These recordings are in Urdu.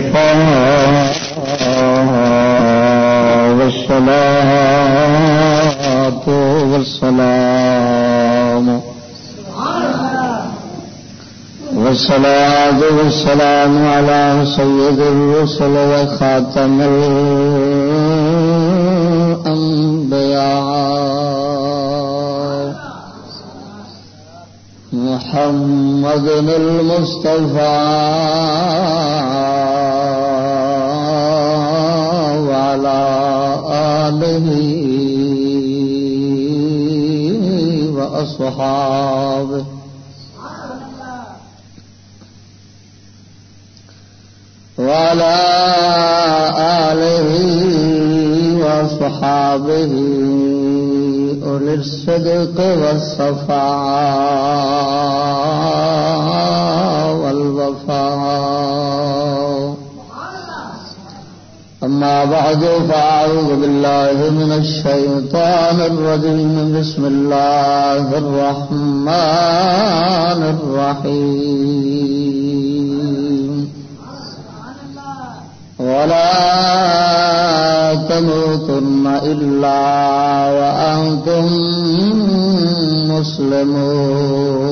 المصطفى والصلاة والسلام والصلاة والسلام على سيد الرسل وخاتم الأنبياء محمد المصطفى وأصحابه وعلى آله وصحابه أولي الصدق والصفاء بعد فأعوذ بالله من الشيطان الرجيم بسم الله الرحمن الرحيم ولا تموتن إلا وأنتم مسلمون.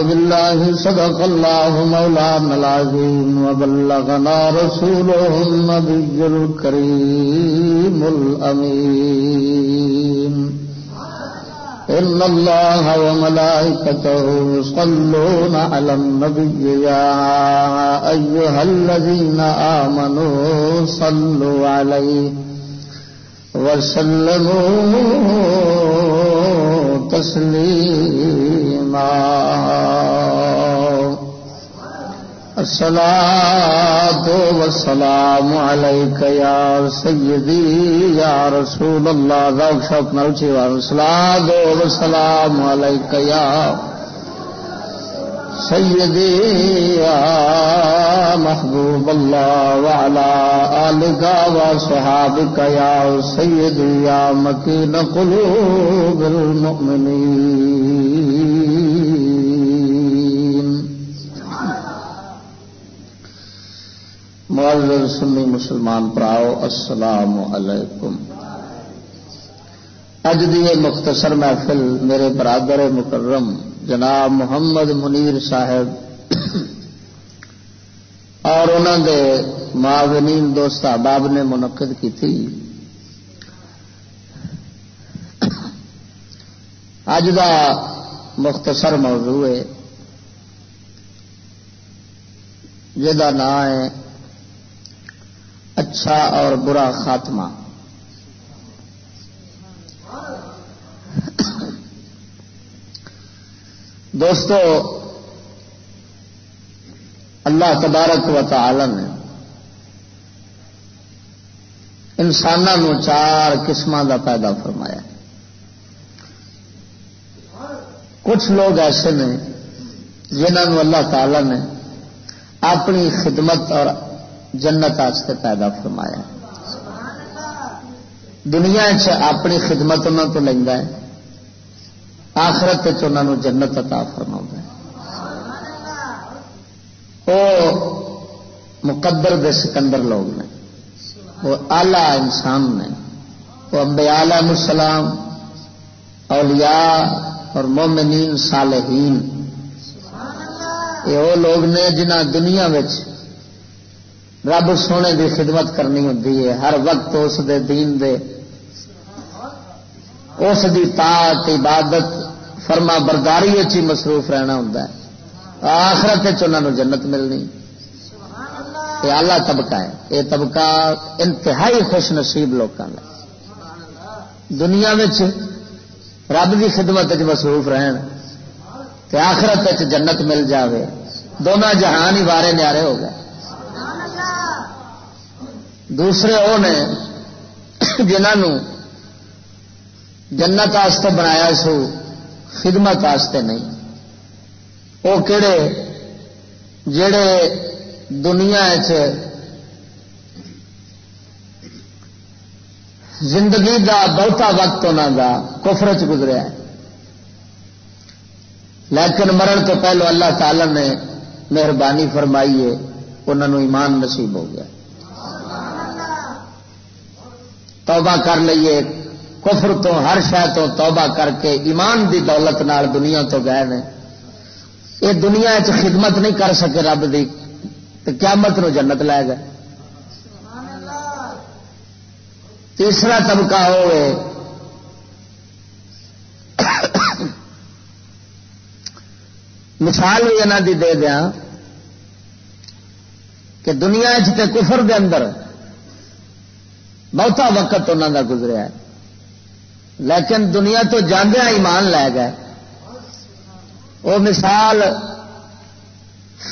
آمنت بالله صدق الله مولانا العظيم وبلغنا رسوله النبي الكريم الأمين. إن الله وملائكته يصلون على النبي يا أيها الذين آمنوا صلوا عليه وسلموا تسليما الصلاة والسلام عليك يا سيدي يا رسول الله ذوق شوق نلچی والصلاة والسلام عليك يا سيدي يا محبوب الله وعلى آلك وصحابك يا سيدي يا مكين قلوب المؤمنين معذر سنی مسلمان پراؤ، السلام علیکم۔ اج دی مختصر محفل میرے برادر مکرم جناب محمد منیر صاحب اور انہوں دے معاونین دوست احباب نے منعقد کی تھی اج دا مختصر موضوع ہے جہاں نام ہے اچھا اور برا خاتمہ۔ دوستو، اللہ تبارک و تعالی نے انسانوں چار قسم کا پیدا فرمایا۔ کچھ لوگ ایسے نے جنہوں اللہ تعالی نے اپنی خدمت اور جنت آستے پیدا فرمایا۔ دنیا اپنی خدمت انہوں تو لینا ہے۔ آخرت انہوں جنت عطا فرما وہ مقدر دے سکندر لوگ نے، وہ آلہ انسان نے، وہ امبیا علیہ السلام، اولیاء اور مومنین صالحین۔ یہ وہ لوگ نے جنہ دنیا رب سونے دی خدمت کرنی ہوتی ہے، ہر وقت اس دے دین دے، اس دی طاعت، عبادت فرما برداری اچھی مصروف رہنا ہوں آخرت انہوں جنت ملنی۔ یہ آلہ طبقہ ہے۔ یہ طبقہ انتہائی خوش نصیب لوگوں کا دنیا رب کی خدمت مصروف رہن آخرت جنت مل جاوے۔ دونوں جہان ہی بارے نیارے ہو گئے۔ دوسرے وہ نے جنہوں جنت بنایا سو۔ خدمت آستے نہیں۔ وہ کہڑے جڑے دنیا زندگی دا بہتا وقت انہوں کا کفر چ گزرا لیکن مرن تو پہلو اللہ تعالی نے مہربانی فرمائی ہے انہوں ایمان نصیب ہو گیا۔ توبہ کر لیے کفر تو ہر شہ تو توبہ کر کے ایمان دی دولت نال دنیا تو گئے نے۔ یہ دنیا چ خدمت نہیں کر سکے رب دی تو قیامت نو جنت لے گئے۔ تیسرا طبقہ ہوئے۔ مثال بھی یہاں دی دے دیا کہ دنیا چ کفر دے اندر بہتا وقت انہوں کا گزرا لیکن دنیا تو جاندیا ایمان لے گئے۔ وہ مثال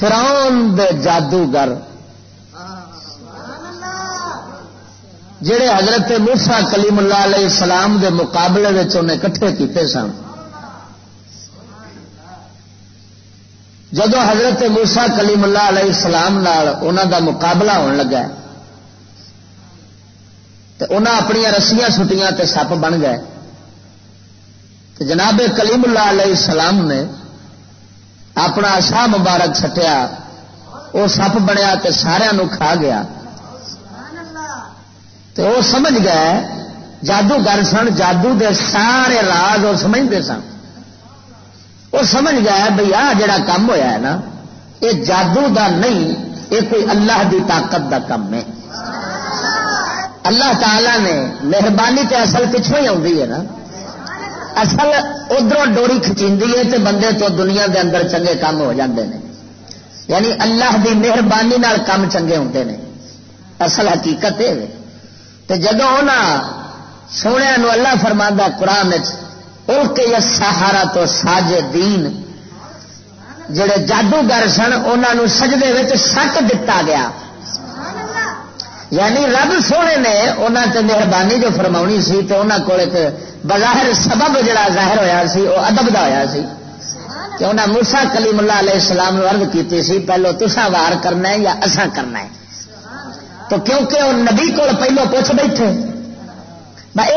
فراؤن دے جادوگر۔ جڑے حضرت موسا کلیم اللہ علیہ السلام دے مقابلے انہیں کٹھے کیتے سن۔ جدو حضرت موسا کلیم اللہ علیہ السلام انہوں دا مقابلہ ہون لگا تو انہیں اپنی رسیاں سٹیاں تے سپ بن گئے۔ تو جناب کلیم اللہ علیہ السلام نے اپنا شاہ مبارک سٹیا، وہ سپ بنیا تو سارا کھا گیا۔ تو وہ سمجھ گئے، جادوگر سن، جادو دے سارے راز وہ سمجھتے سن۔ وہ سمجھ گیا بھائی آ جڑا کام ہویا ہے نا، یہ جادو دا نہیں، یہ کوئی اللہ دی طاقت دا کم ہے۔ اللہ تعالی نے مہربانی تے اصل پچھوں ہی آئی ہے نا۔ اصل ادھر ڈوری کچی ہے تو بندے تو دنیا دے اندر چنگے کام ہو جاندے ہیں یعنی اللہ دی مہربانی کام چنگے ہوتے ہیں اصل حقیقت ہے تو جدو سونے نو اللہ فرما قرآن کے سہارا تو ساج دین جڑے جادوگر سن انہوں سجدے سٹ دتا گیا۔ یعنی رب سونے نے انہوں تے مہربانی جو فرما سی تو انہوں کو بظاہر سبب جڑا ظاہر ہویا سی وہ ادب کا ہوا سی۔ کہ انہیں موسا کلیم اللہ علیہ السلام ارد کی سی، پہلو تسا وار کرنا ہے یا اصا کرنا ہے؟ تو کیونکہ وہ نبی کو پہلو پوچھ بیٹھے۔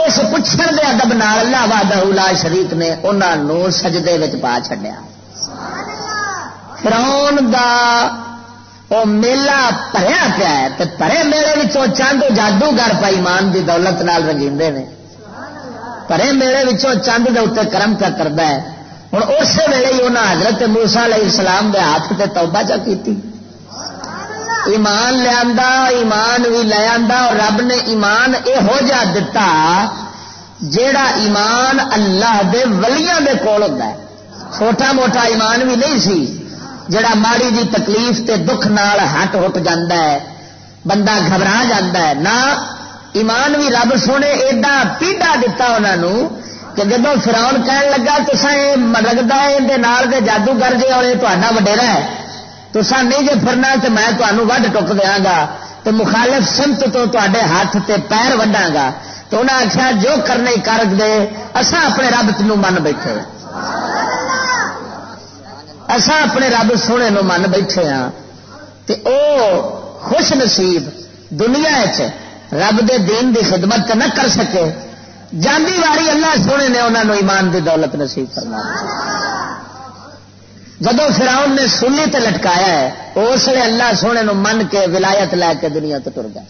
اس پوچھنے دے ادب نال اللہ واد شریف نے انہوں سجدے پا چڈیا فراؤن دا وہ میلہ پڑیا پیا ہے پرے میلے چند جادوگر پائیمان دی دولت نال رنگیندے نے۔ پرے میلے چند دے اتنے کرم کیا کرتا ہے ہوں اسی ویلے ہی انہیں حضرت موسا علیہ السلام دے ہاتھ سے توبہ چا کی ایمان لیا ایمان بھی لیا اور رب نے ایمان یہو جا دتا جیڑا ایمان اللہ دے ولیاں دے کول ہوتا ہے چھوٹا موٹا ایمان بھی نہیں سی جڑا ماڑی جی تکلیف تے دکھ نال ہٹ ہٹ جاندہ ہے بندہ گھبرا جاندہ ہے نہ ایمان بھی رب سونے ایڈا پیڈا دتا انہوں کہ جب فراؤن کہن لگا تو لگتا ہے یہ جادوگر جی اور یہ تا وڈیرا ہے تو سا نہیں جی پھرنا تو میں تمہوں وڈ ٹک دیا گا تو مخالف سمت تو تے ہاتھ تے پیر وڈا گا۔ تو انہیں آخیا جو کرنے کر دے اصا اپنے رب من بیٹھے ہاں۔ اصا اپنے رب سونے نو من بیٹھے ہاں۔ تے او خوش نصیب دنیا چ رب دے دین دی خدمت نہ کر سکے۔ جاندی واری اللہ سونے نے انہوں نے ایمان دی دولت نصیب کرنا جب فراؤن نے سنی تے لٹکایا ہے اس لیے اللہ سونے نو من کے ولایت لے کے دنیا تو ٹر گیا۔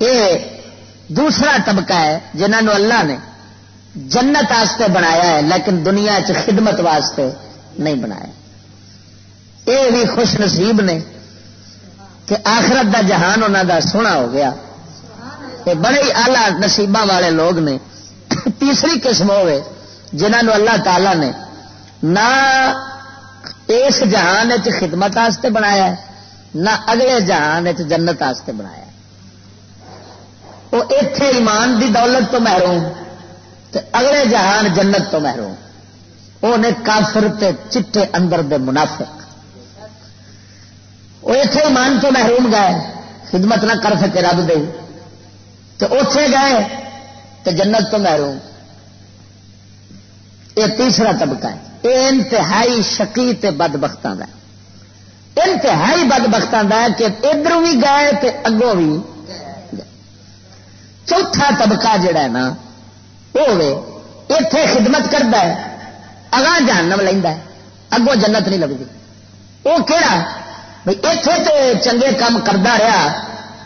یہ دوسرا طبقہ ہے جنہوں اللہ نے جنت واسطے بنایا ہے، لیکن دنیا چ خدمت واسطے نہیں بنایا۔ یہ بھی خوش نصیب نے۔ کہ آخرت دا جہان انہوں دا سونا ہو گیا۔ یہ بڑے ہی آلہ نصیب والے لوگ نے۔ تیسری قسم ہوئے جنہوں اللہ تعالی نے نہ اس جہان خدمت آستے بنایا ہے نہ اگلے جہان جنت آستے بنایا وہ اتے ایمان دی دولت تو محروم اگلے جہان جنت تو محروم۔ وہ نے کافر تے چٹے اندر دے منافق۔ وہ اتے ایمان تو محروم گئے، خدمت نہ کر سکے رب دے۔ تو اتے گئے تو جنت تو محروم۔ یہ تیسرا طبقہ ہے۔ یہ انتہائی شکی تے بد بختوں کا انتہائی بد بختوں کا کہ ادھر بھی گئے تے اگوں بھی چوتھا طبقہ جڑا ہے نا، وہ اتے خدمت کرتا ہے، اگاں جہنم لینا اگوں جنت نہیں لگتی وہ کہڑا بھائی اتے تو چنگے کام کرتا رہا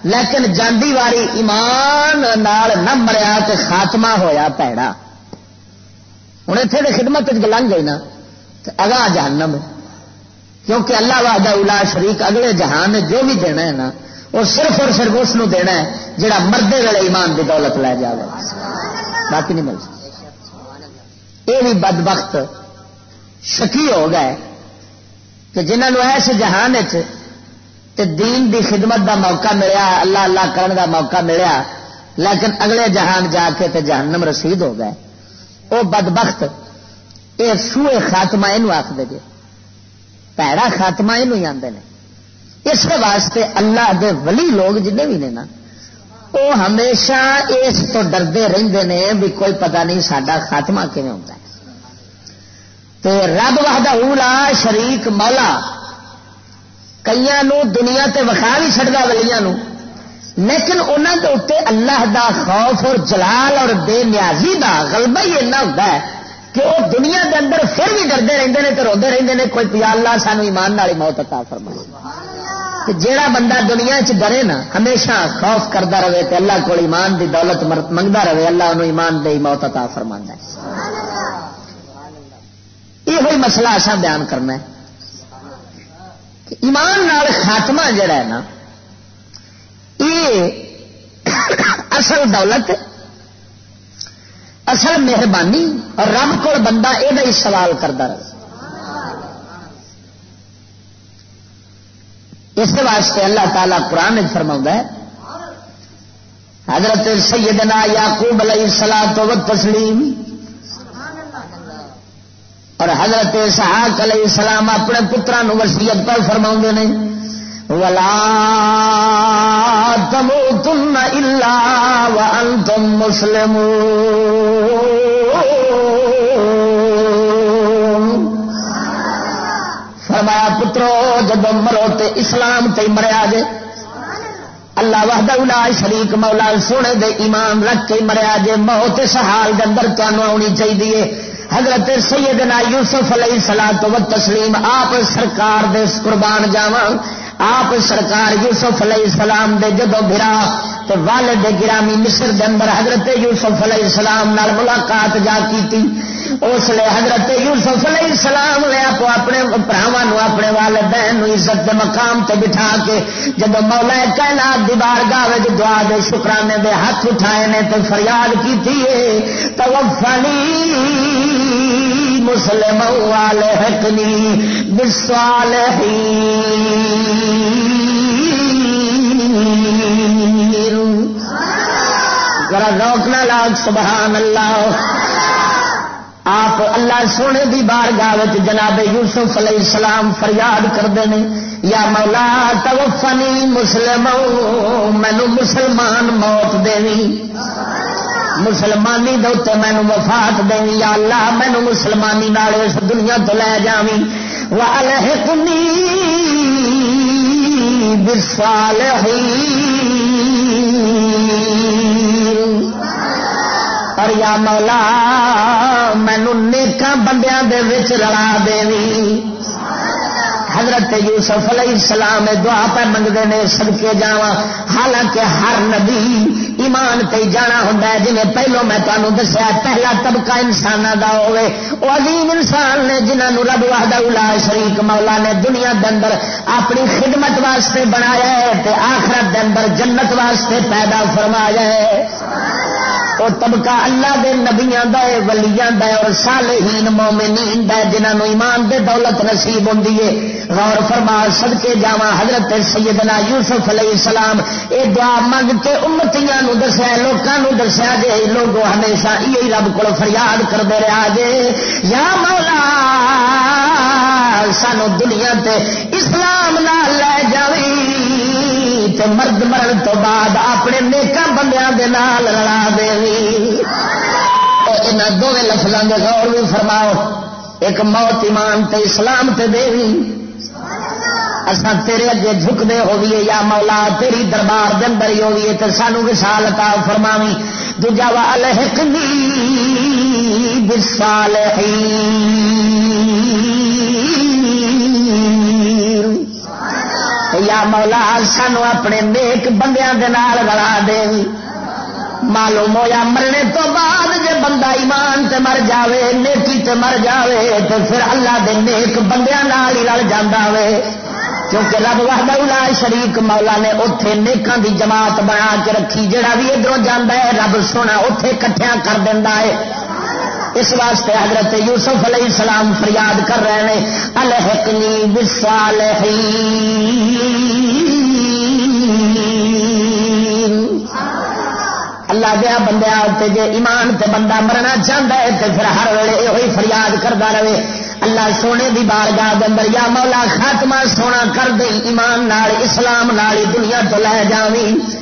لیکن جاندی واری ایمان نال نہ مریا تو خاتمہ ہویا پیڑا ہوں اتنے تو خدمت لنگ گئی نا اگاں جہنم۔ کیونکہ اللہ وحدہ اولا شریک اگلے جہان نے جو بھی دینا ہے نا، وہ صرف اور صرف اس دینا ہے جڑا مردے ویلے ایمان کی دولت لے جائے باقی نہیں مل سکتا یہ بھی بد وقت شکی ہو گئے۔ کہ جنہوں ایس جہان دین دی خدمت دا موقع ملیا، اللہ اللہ کرن دا موقع ملیا، لیکن اگلے جہان جا کے تے جہنم رسید ہو گئے۔ وہ بد بخت یہ سوئے خاتمہ یہ آخر جی پیڑا خاتمہ یہ آتے ہیں اس واسطے اللہ دے ولی لوگ جن بھی نے نا وہ ہمیشہ اس تو ڈردے رہتے ہیں بھی کوئی پتہ نہیں سڈا خاتمہ کیون ہوتا ہے۔ تو رب وحدہ اولا شریک مولا کئی دنیا تے وکھا بھی چڑھتا ولیاں لیکن انہوں کے اتنے اللہ دا خوف اور جلال اور بے نیازی دا غلبہ ہی ایسا ہوتا ہے کہ وہ دنیا دے اندر پھر بھی ڈرتے رہتے ہیں تو روتے رہتے ہیں کوئی پیا اللہ سانو ایمان والی موت عطا فرمائے۔ جیڑا بندہ دنیا چ ڈرے نا، ہمیشہ خوف کرتا رہے تو اللہ کو ایمان دی دولت منگتا رہے، اللہ انہوں ایمان دے موت عطا فرما ہے۔ یہ ہوئی مسئلہ ایسا بیان کرنا ہے۔ کہ ایمان نال خاتمہ جڑا ہے نا، یہ اصل دولت، اصل مہربانی اور رب کو بندہ یہ سوال کرتا رہے۔ اس واسطے اللہ تعالی قرآن فرما ہے، حضرت سیدنا یعقوب علیہ السلام تو تسلیم اور حضرت صحاق علیہ السلام اپنے پترا وسیعت پر فرما نے، ولا تموتن الا وانتم مسلمون۔ فرمایا، پترو جب مرو تے اسلام تے مریا جے۔ اللہ وحدہ لا شریک، مولا سونے دے ایمان رکھ کے مریا جے۔ موت اس حال دے اندر تانوں آنی چاہیے حضرت سیدنا یوسف علیہ سلا تو تسلیم آپ سرکار دے قربان جاواں۔ آپ سرکار یوسف علیہ السلام دے جدو برا تو والد گرامی مصر دے اندر حضرت یوسف علیہ السلام نال ملاقات جا کیتی، اس لیے حضرت یوسف علیہ السلام نے آپ اپنے براواں اپنے والدین عزت دے مقام تے بٹھا کے جب مولا کائنات دی بارگاہ دعا دے شکرانے دے ہاتھ اٹھائے نے تو فریاد کی تھی توفنی مسلم والے حقنی بسوال روکنا لاگ سبحان اللہ۔ آپ اللہ سونے دی بار گاہ جناب یوسف علیہ السلام فریاد کرتے ہیں یا مولا، توفنی مسلم، مینو مسلمان موت دینی۔ مسلمانی دے مینو وفات دینی۔ یا اللہ، مینو مسلمانی نال اس دنیا تو لے جاوی والحقنی بالصالحین اور یا مولا مینو نیکاں بندیاں دے وچ رلا دینی حضرت یوسف علیہ السلام دعا پہ منگتے ہیں سدکے جا حالانکہ ہر نبی ایمان تے جانا ہوں جی پہلو میں تمہیں دسیا پہلا طبقہ انسان کا ہوے وہ عظیم انسان نے جنہوں رب وحدہ الا شریک مولا نے دنیا دے اندر اپنی خدمت واسطے بنایا ہے تے آخرت دے اندر جنت واسطے پیدا فرمایا ہے وہ طبقہ اللہ دے نبیاں دا ہے، ولیاں دا ہے اور صالحین، مومنین دا ہے، جنہاں ایمان دے دولت نصیب ہوندی ہے۔ غور فرما، صدقے جاواں حضرت سیدنا یوسف علیہ السلام، اے دعا منگ کے امتیاں نو دسیا، لوکاں نو دسیا جے لوگ ہمیشہ یہی رب کو فریاد کرتے رہا جے۔ یا مولا، سانو دنیا تے اسلام نال لے جاوی، تے مرد مرن تو بعد اپنے نیکا بندیاں دے نال لڑا دے یہاں دونوں لفظوں کے غور بھی فرماؤ۔ ایک موت ایمان تے اسلام تے دیوی اصا تیرے اگے جھکتے ہوئیے، یا مولا تیری دربار دن بری ہوئیے تو سانو وشال تا فرماوی دجا الحقنی یا مولا سانو اپنے نیک بندیاں دے نال رلا دے۔ معلوم ہوا مرنے تو بعد جے بندہ ایمان تے مر جاوے، نیکی تے مر جاوے تو پھر اللہ دے نیک بندیاں نال ہی رل جاندا وے کیونکہ رب وحدہ لا شریک مولا نے اتے نیکان دی جماعت بنا کے رکھی، جڑا بھی ادھر جانا ہے، رب سونا اتے کٹھیا کر دینا ہے۔ اس واسطے حضرت یوسف علیہ السلام فریاد کر رہے ہیں، الحقنی بسال اللہ دیا بندے جے ایمان تے بندہ مرنا چاہتا ہے تو پھر ہر ویلے یہ فریاد کرتا رہے۔ اللہ سونے دی بارگاہ اندر یا مولا خاتمہ سونا کر دیں ایمان نال، اسلام نال، دنیا تو لے جاویں۔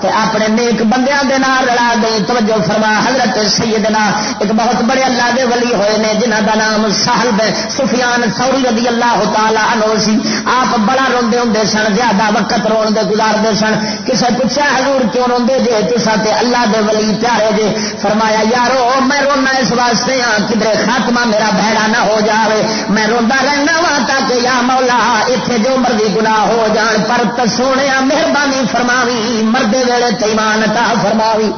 تے اپنے نیک بندیاں دے نال رلا دیں توجہ فرما، حضرت سیدنا ایک بہت بڑے اللہ دے ولی ہوئے نے جنہ دا نام سہل بے سفیان ثوری رضی اللہ تعالی عنہ سی۔ آپ بڑا روندے ہوندے سن، زیادہ وقت رون دے گزاردے سن۔ کسے پوچھا، حضور کیوں روندے جے؟ تسا تے اللہ دے ولی پیارے جے۔ فرمایا، یارو، میں رونا اس واسطے ہاں کدھر خاتمہ میرا بھڑا نہ ہو جاوے۔ میں روندا رہنا وا تاکہ یا مولا، ایتھے جو مرضی گناہ ہو جان۔ پر سونے مہربانی فرماوی، مردے ویلے تیمان تا فرماوی۔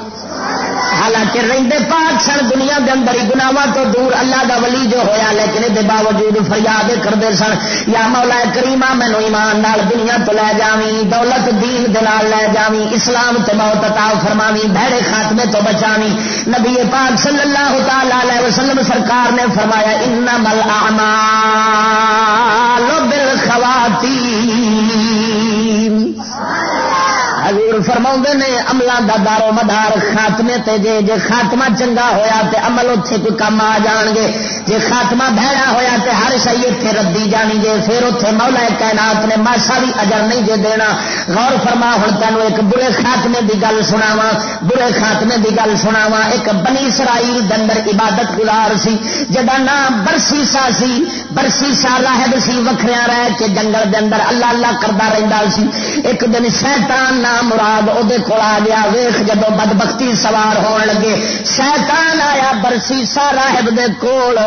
حالانکہ رنگے پاک سن دنیا کے اندر ہی گناوا تو دور اللہ دا ولی جو ہویا، لیکن یہ باوجود فریاد کرتے سن۔ یا مولا کریما مینو ایمان نال دنیا تو لے جاوی دولت دین دلال لے جاوی اسلام تے موت عطا فرماوی بھڑے خاتمے تو بچاوی نبی پاک صلی اللہ تعالی علیہ وسلم سرکار نے فرمایا، انما الاعمال بالخواتیم۔ فرما نے عملوں کا دارو مدار خاتمے تے جے جے خاتمہ چنگا ہویا تے عمل اتنے کوئی کام آ جان گے، جے خاتمہ بہڑا ہویا تے ہر شہی اتنے ردی جانی گے، پھر اتنے مولا کائنات نے ماسا بھی اجر نہیں جے دینا۔ غور فرما ہوں تینوں ایک برے خاتمے دی گل سناوا برے خاتمے دی گل سناوا ایک بنی سرائی دندر عبادت گزار سی جدا نام برسی سا سی برسی سا راہب سی وکھریا رہ کے جنگل دے اندر اللہ اللہ کرتا رہتا سی۔ ایک دن شیطان نام مراد وہ کول آ گیا، ویخ جب بدبختی سوار ہون لگے، شیطان آیا برسیسا راہب دے کول۔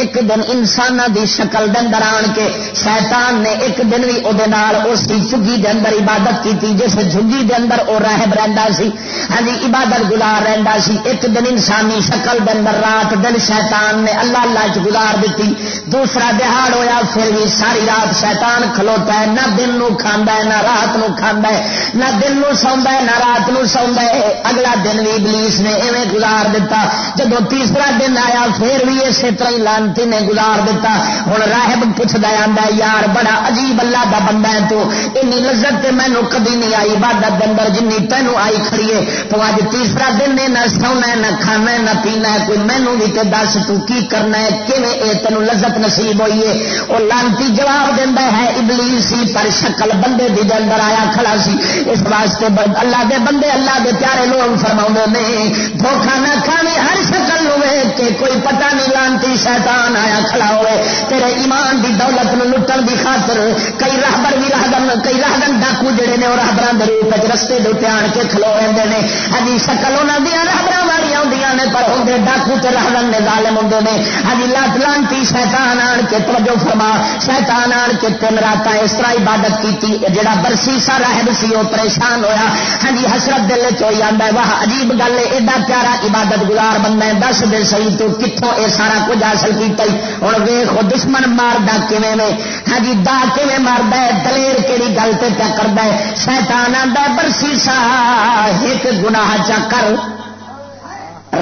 ایک دن انسان دی شکل دن آن کے، شیطان نے ایک دن بھی وہ اس کی دے اندر عبادت کی جس جگی دے اندر وہ راہب رہتا سی ہاں جی، عبادت گزار رہتا سی۔ ایک دن انسانی شکل دے اندر رات، دن شیطان نے اللہ اللہ چ گزار دیتی دوسرا دہاڑ ہویا، پھر بھی ساری رات شیطان کھلوتا ہے، نہ دن نو کھانا ہے، نہ رات نو کھانا ہے، نہ دن نو سوندا ہے، نہ رات نو سوندا ہے۔ اگلا دن بھی ابلیس نے ایویں گزار دیتا جب تیسرا دن آیا، پھر بھی اسی طرح لان لانتی نے گزار دیتا۔ ہوں راہب پوچھتا آتا یار بڑا عجیب اللہ کا بندہ ہے تو۔ این لذت تے مینو کدی نہیں آئی، عبادت اندر جن تینوں آئی کھڑیے تو اج تیسرا دن ہے، نہ سونا ہے، نہ کھانا ہے، نہ پینا ہے۔ کوئی مینو بھی تے دس، تو کی کرنا ہے؟ کیون اے تینوں لذت نصیب ہوئی ہے؟ وہ لانتی جواب دینا ہے ابلی سی پر شکل بندے دی اندر آیا کھڑا سی۔ اس واسطے اللہ دے بندے، اللہ دے پیارے لوگ فرما نے دھوکھا نہ کھانے ہر شکل ہوئے کہ کوئی پتہ نہیں لانتی شیطان شیطان آیا کھڑا ہوئے، تیرے ایمان دی دولت نو لٹن دی خاطر کئی راہبر بھی راہدن کئی راہدن ڈاکو جڑے نے وہ راہبر کے روپ رستے دے آن کے کھلو رہتے ہیں ہی جی، شکل انہوں دیا راہبر والی آدی نے، پر ہوں ڈاکو تے راہدن نے ظالم ہوں نے۔ ہی لات لانتی شیطان آن کے توجہ فرما، شیطان آن کے تین رات اس طرح عبادت کی جڑا برسی سا راہب سی وہ پریشان ہوا ہاں جی، حسرت دل چوئی آتا ہے وہ عجیب گل ہے، ایڈا پیارا عبادت گزار بندہ دس دل صحیح تو کتوں یہ سارا کچھ حاصل کیا کی ہوں ویخ دشمن ماردا کھے ہاں جی دا کھے مارد دلیر کہڑی گل سے پیا کرتا ہے؟ شیتان آتا برسی سا ایک گناہ چا کر۔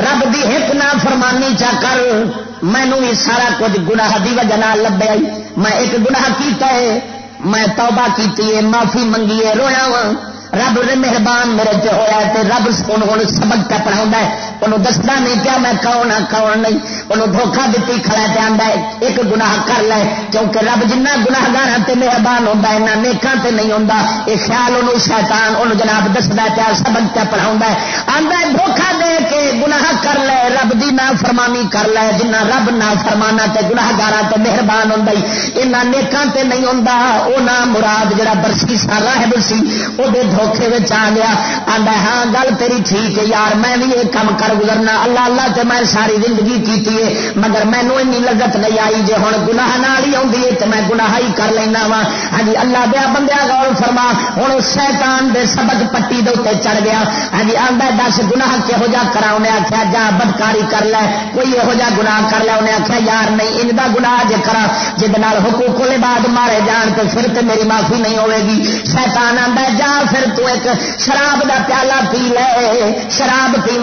رب دی ایک نہ فرمانی چا کر۔ مینو بھی سارا کچھ گناہ دی وجہ لبیا میں ایک گناہ کیتا ہے، میں توبہ کی معافی منگی ہے رویا وا رب نے مہربان میرے تے ہوا تے رب ہوں سبق پہ پڑھا انہوں دستا نہیں کیا میں کون ہاں کون نہیں۔ انہوں دھوکھا دیتی کھڑا پہ آتا ہے، ایک گناہ کر لے۔ کیونکہ رب جنہ گناہ گار تے مہربان ہوتا ہے نہ نیکاں تے نہیں ہوتا یہ خیال انہوں، شیطان انہوں جناب دستا پیا سبق پہ پڑھا ہے۔ آتا ہے دھوکھا دے کے گناہ کر لے، رب دی نہ فرمانی کر لے۔ جنہ رب نہ فرمانا تے گناہ گارا تے مہربان ہوتا ہوں یہاں نیکاں تے نہیں ہوتا وہ نہ مراد جڑا برسی سارا ہے برسی وہ دھوکھے آ گیا آدھا ہاں گل تیری ٹھیک ہے یار میں بھی یہ کام کر گزرنا اللہ اللہ تے میں ساری زندگی کی مگر مینو این لذت نہیں آئی جی ہوں گناہ نال ہی آئی ہے تو میں گناہ ہی کر لینا وا ہاں جی اللہ دیا بندیا گور فرما ہوں شیطان دے سبق پٹی دے چڑھ گیا ہاں جی آدھا دس گناہ کہہو جا کرا انہیں آخیا جا بدکاری کر لے کوئی یہو جہ گناہ کر لیا انہیں آخیا یار نہیں ان کا گناہ جے کرا جہد حقوق بعد مارے جان تو پھر تو میری معافی نہیں ہوے گی شیطان آتا جا پھر تو ایک شراب دا پیالہ پی لے شراب پیو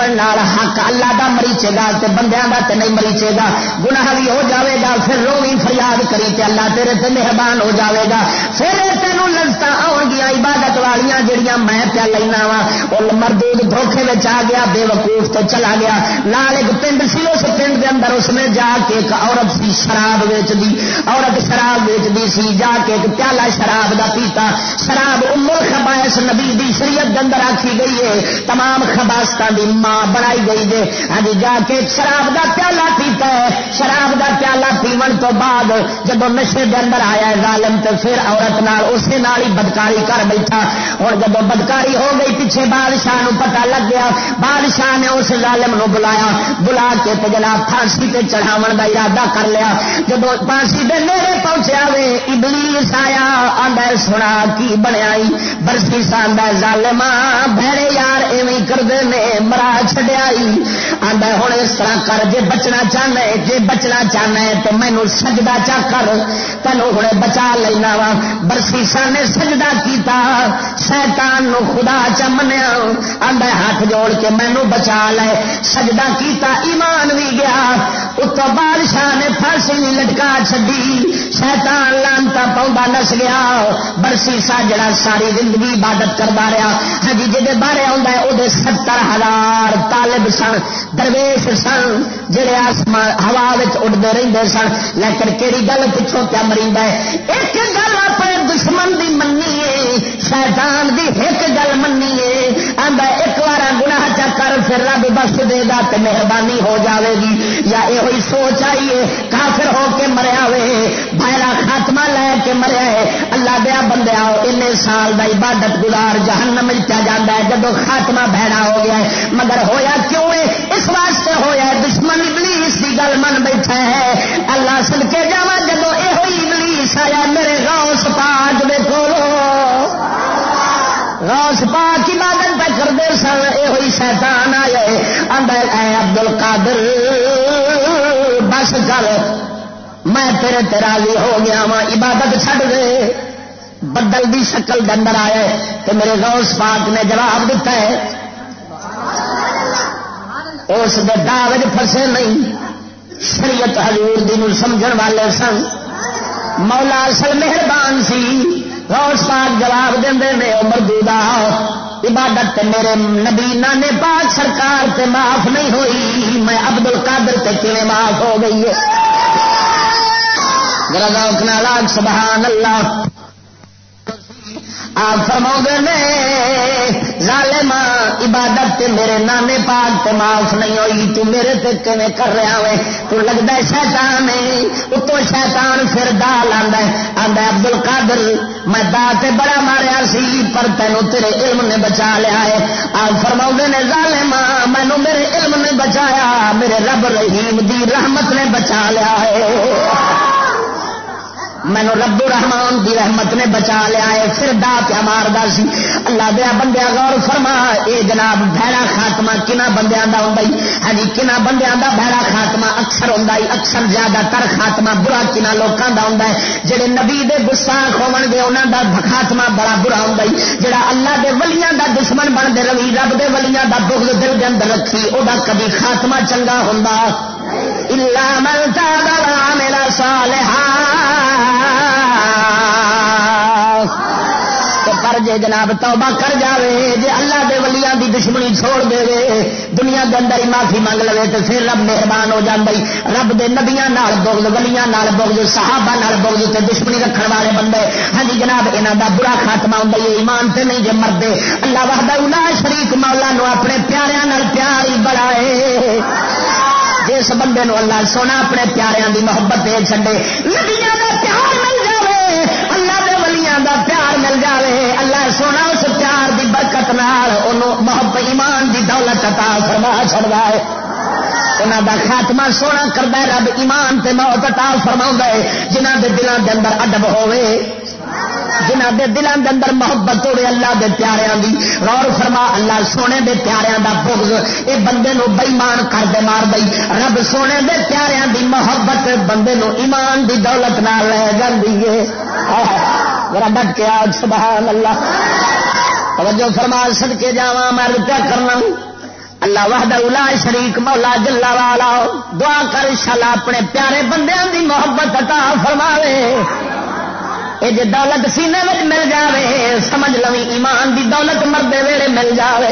حق اللہ دا مریچے گا تے بندیاں دا تے نہیں مریچے گا گناہ بھی ہو جاوے گا پھر رو بھی فریاد کری تے اللہ تیرے تے مہربان ہو جاوے گا پھر تینوں لذت آن گیا عبادت والیاں جڑیاں میں پیا لینا وا وہ مردود دھوکھے میں آ گیا بے وقوف تو چلا گیا لال ایک پنڈ سی اس پنڈ کے اندر اس نے جا کے ایک عورت سی شراب ویچ دی عورت شراب ویچ دی سی جا کے ایک پیالہ شراب دا پیتا شراب امر خبائش نبی نبی دی شریعت اندر آخی گئی ہے، تمام خباست دی ماں بنائی گئی ہے۔ ہاں جی، جا کے شراب دا پیالہ پیتا ہے۔ شراب دا پیالہ پیون تو بعد جب نشے دے اندر آیا ہے ظالم، تو پھر عورت نال اسی نال ہی بدکاری کر بیٹھا۔ اور جب بدکاری ہو گئی، پیچھے بادشاہ نو پتا لگ گیا۔ بادشاہ نے اس ظالم نو بلایا۔ بلا کے تو جناب پھانسی تے چڑھاو کا ارادہ کر لیا۔ جب پھانسی دے میرے پہنچیا وے، ابلیس آیا آدھا سنا کی بنیا برسی سا ساندہ ظالما بھڑے یار ایویں کرتے نے، مرا چڈیا آدھا ہوں اس طرح کر، جے بچنا چاہنا ہے، جے بچنا چاہنا ہے، تو مینو سجدہ چا کر۔ تینوں ہوں بچا لینا وا۔ برسی سا نے سجدہ کیتا، شیطان نو خدا چ منیا۔ آدھا ہاتھ جوڑ کے مینو بچا لے۔ سجدہ کیتا، ایمان بھی گیا۔ اتو بادشاہ نے پھانسی لٹکا چڈی شیطان لانتا پاؤں نس گیا۔ برسی سا جڑا ساری زندگی عبادت کرتا رہا۔ ہاں جی جی بارے آتا ہے وہ ستر ہزار طالب سن، درویش سن، جڑے آسمان، ہوا اڈتے رہتے سن۔ لیکن کہڑی گل پچھوں کیا مریند ہے؟ ایک گل اپنے دشمن کی منی ہے، شیطان دی ایک گل منی ہے۔ آدھا ایک بار گنا چکر پھر رب بخش دے گا تو مہربانی ہو جاوے گی۔ یا یہ سوچ آئیے کافر ہو کے مریا ہوئے بہرا خاتمہ لے کے مریا ہے۔ اللہ دیا بندے ان سال کا عبادت گزار جہنم پہ جانا ہے جب خاتمہ بہرا ہو گیا ہے۔ مگر ہویا کیوں ہے؟ اس واسطے ہویا ہے، دشمن ابلیس کی گل من بیٹھا ہے۔ اللہ سن کے جا جب یہ ابلیس آیا، میرے گاؤں سپاج میں دیکھو روس پاک عبادت پہ کرتے سن یہ شیطان آئے۔ اندر اے ابدل کادر بس کر۔ میں تیرے تراضی ہو گیا وا عبادت چھڈ دے۔ بدل دی شکل کے اندر آئے۔ تو میرے غوث پاک نے جواب دیتا ہے۔ اس دے دعوت پھسے نہیں۔ شریعت حضور دی سمجھن والے سن۔ مولا اصل مہربان سی۔ روس پاک جواب دے مردودا عبادت میرے نبی نانے پاک سرکار تے معاف نہیں ہوئی۔ میں ابدل کادر تے معاف ہو گئی ہے؟ لاگ سبحان اللہ۔ آپ فرما نے عبادت تے میرے نانے پاک تے معاف نہیں ہوئی۔ تو میرے تے کیویں کر رہا ہوئے تو لگتا ہے شیطان ہے۔ اتو شیطان پھر دا لانا ابدل کادر میں دا تے بڑا ماریا سی، پر تینوں تیرے علم نے بچا لیا ہے۔ آپ فرما نے، ظالم مینو میرے علم نے بچایا، میرے رب رحیم دی رحمت نے بچا لیا ہے۔ مینو رب رحمان دی رحمت نے بچا لیا ہے، پھر دا پیا ماردا سی؟ اللہ دیا بندیا غور فرما، اے جناب بہرا خاتمہ کنا بندیاں دا ہوندا ہاں جی کنا بندیاں دا بہرا خاتمہ اکثر ہوندا اکثر زیادہ تر خاتمہ برا کنا لوکاں دا ہوندا ہے۔ جڑے نبی دے گستاخ ہون گے، انہاں دا خاتمہ بڑا برا ہوندا ہے جڑا اللہ دے ولیاں دا دشمن بن دے روی، رب دے ولیاں دا بغض دل دے اندر رکھی، او دا کبھی خاتمہ چنگا ہوندا۔ الا من تاب وعمل صالحا۔ جے جناب، توبہ کر جاوے، جے اللہ دے ولیاں دی دشمنی چھوڑ دے وے، دنیا دے اندر ہی معافی منگ لے تو پھر رب مہربان ہو جاندی رب دے نبیاں نال بغض، ولیاں نال بغض، صحابہ نال بغض تے دشمنی رکھن والے بندے۔ ہاں جی جناب، انہاں دا برا خاتمہ ہوندا ہے، ایمان تے نہیں جے مردے۔ اللہ وحدہ لا شریک مولا نو اپنے پیاریاں نال پیار ہی بڑھائے جس بندے نو اللہ سونا، اپنے پیاریاں دی محبت دے چھڈے۔ نبیاں دا پیار مل اللہ دا پیار مل جائے اللہ سونا اس پیار دی برکت نال محبت ایمان دی دولت عطا فرما چڑھا ہے۔ انہوں دا خاتمہ سونا کرتا رب ایمان تے موت عطا فرما ہے۔ جنہ دے دلوں دے اندر ادب ہوے جنہ دے دلوں دے اندر محبت ہوے اللہ دے پیاریاں دی۔ غور فرما، اللہ سونے دے پیاریاں دا بغض۔ اے بندے نو بےمان کر دے مار دئی رب سونے دے پیاریاں دی محبت بندے نو ایمان دی دولت نہ لے جاندی ہے ذرا ڈٹ کے آج سبحان اللہ توجہ فرما سد کے جاواں، میں کیا کرنا اللہ وحدہ الا شریک، مولا جلا والا دعا کر شالا اپنے پیارے بندیاں دی محبت عطا فرماوے۔ یہ جی دولت سینے میں مل جاوے، سمجھ لو ایمان دی دولت مردے ویڑے مل جاوے۔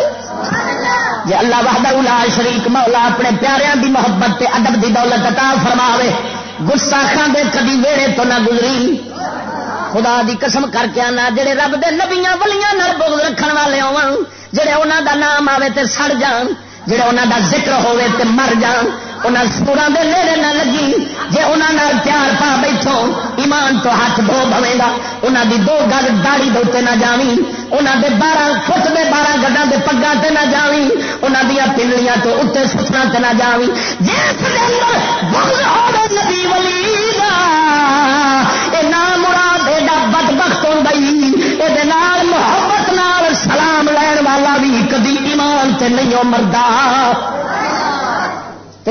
جی اللہ وحدہ الا شریک مولا اپنے پیاریاں دی محبت تے ادب دی دولت عطا فرماوے گسا دے کدی ویڑے تو نہ گزری۔ خدا دی قسم کر کے آنا، جڑے رب دے نبیاں ولیاں نال بغض رکھن والے ہون جڑے انہوں دا نام آوے تے سڑ جان۔ جڑے انہوں دا ذکر ہوے تے مر جان انہوں سورا دے نیڑے نہ لگی۔ جے انہوں پیار پا بیٹھو، ایمان تو ہاتھ دھو بوے گا۔ انہوں دی دو گل داڑی دے نہ جاوی انہوں دے بارہ فٹ دے بارہ گڈا دے پگا تے نہ جاوی انہوں دیا پنڈلیاں تو اتنے سٹنا تے نہ جاوی جس دے اندر بغض ہوے نبی ولی تے نہیں ہو مردا।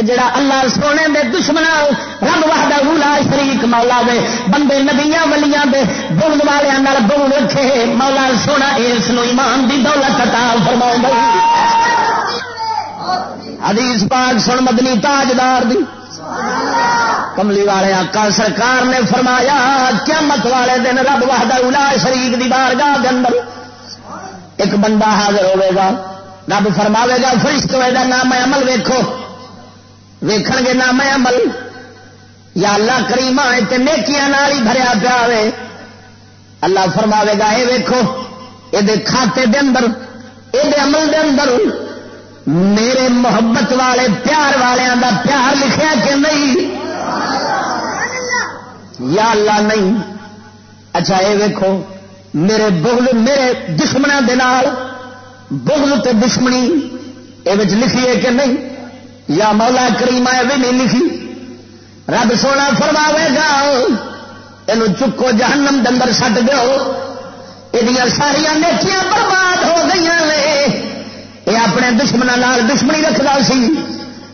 جڑا اللہ سونے دے دشمنا رب وحدہ رولا شریک مولا دے، بندے نبیاں ولیاں دے بغض والے بغض رکھے مولا سونا اس نو ایمان دی دولت عطا فرما حدیث پاک سن مدنی تاجدار دی۔ کملی والے آقا سرکار نے فرمایا، قیامت والے دن رب وحدہ رولا شریک دی بارگاہ دے اندر ایک بندہ حاضر ہوئے گا۔ رب فرماوے گا فرشت ہوئے گا نام عمل ویکھو۔ ویکھ گے نام عمل۔ یا اللہ کریم آئے نیکیاں نال ہی بھریا پیا ہوئے۔ اللہ فرماوے گا یہ ویکھو یہ کھاتے دے اندر یہ عمل دے اندر میرے محبت والے، پیار والوں دا پیار لکھیا کہ نہیں؟ یا اللہ نہیں۔ اچھا یہ ویکھو، میرے بغل میرے دشمنوں کے بغل تے دشمنی یہ لکھی ہے کہ نہیں؟ یا مولا کریم ہے بھی نہیں لکھی۔ رب سونا فرماوے گا یہ چکو جہنم دندر سٹ دو یہ ساریا نیچیاں برباد ہو گئی یہ اپنے دشمنوں دشمنی رکھتا سی،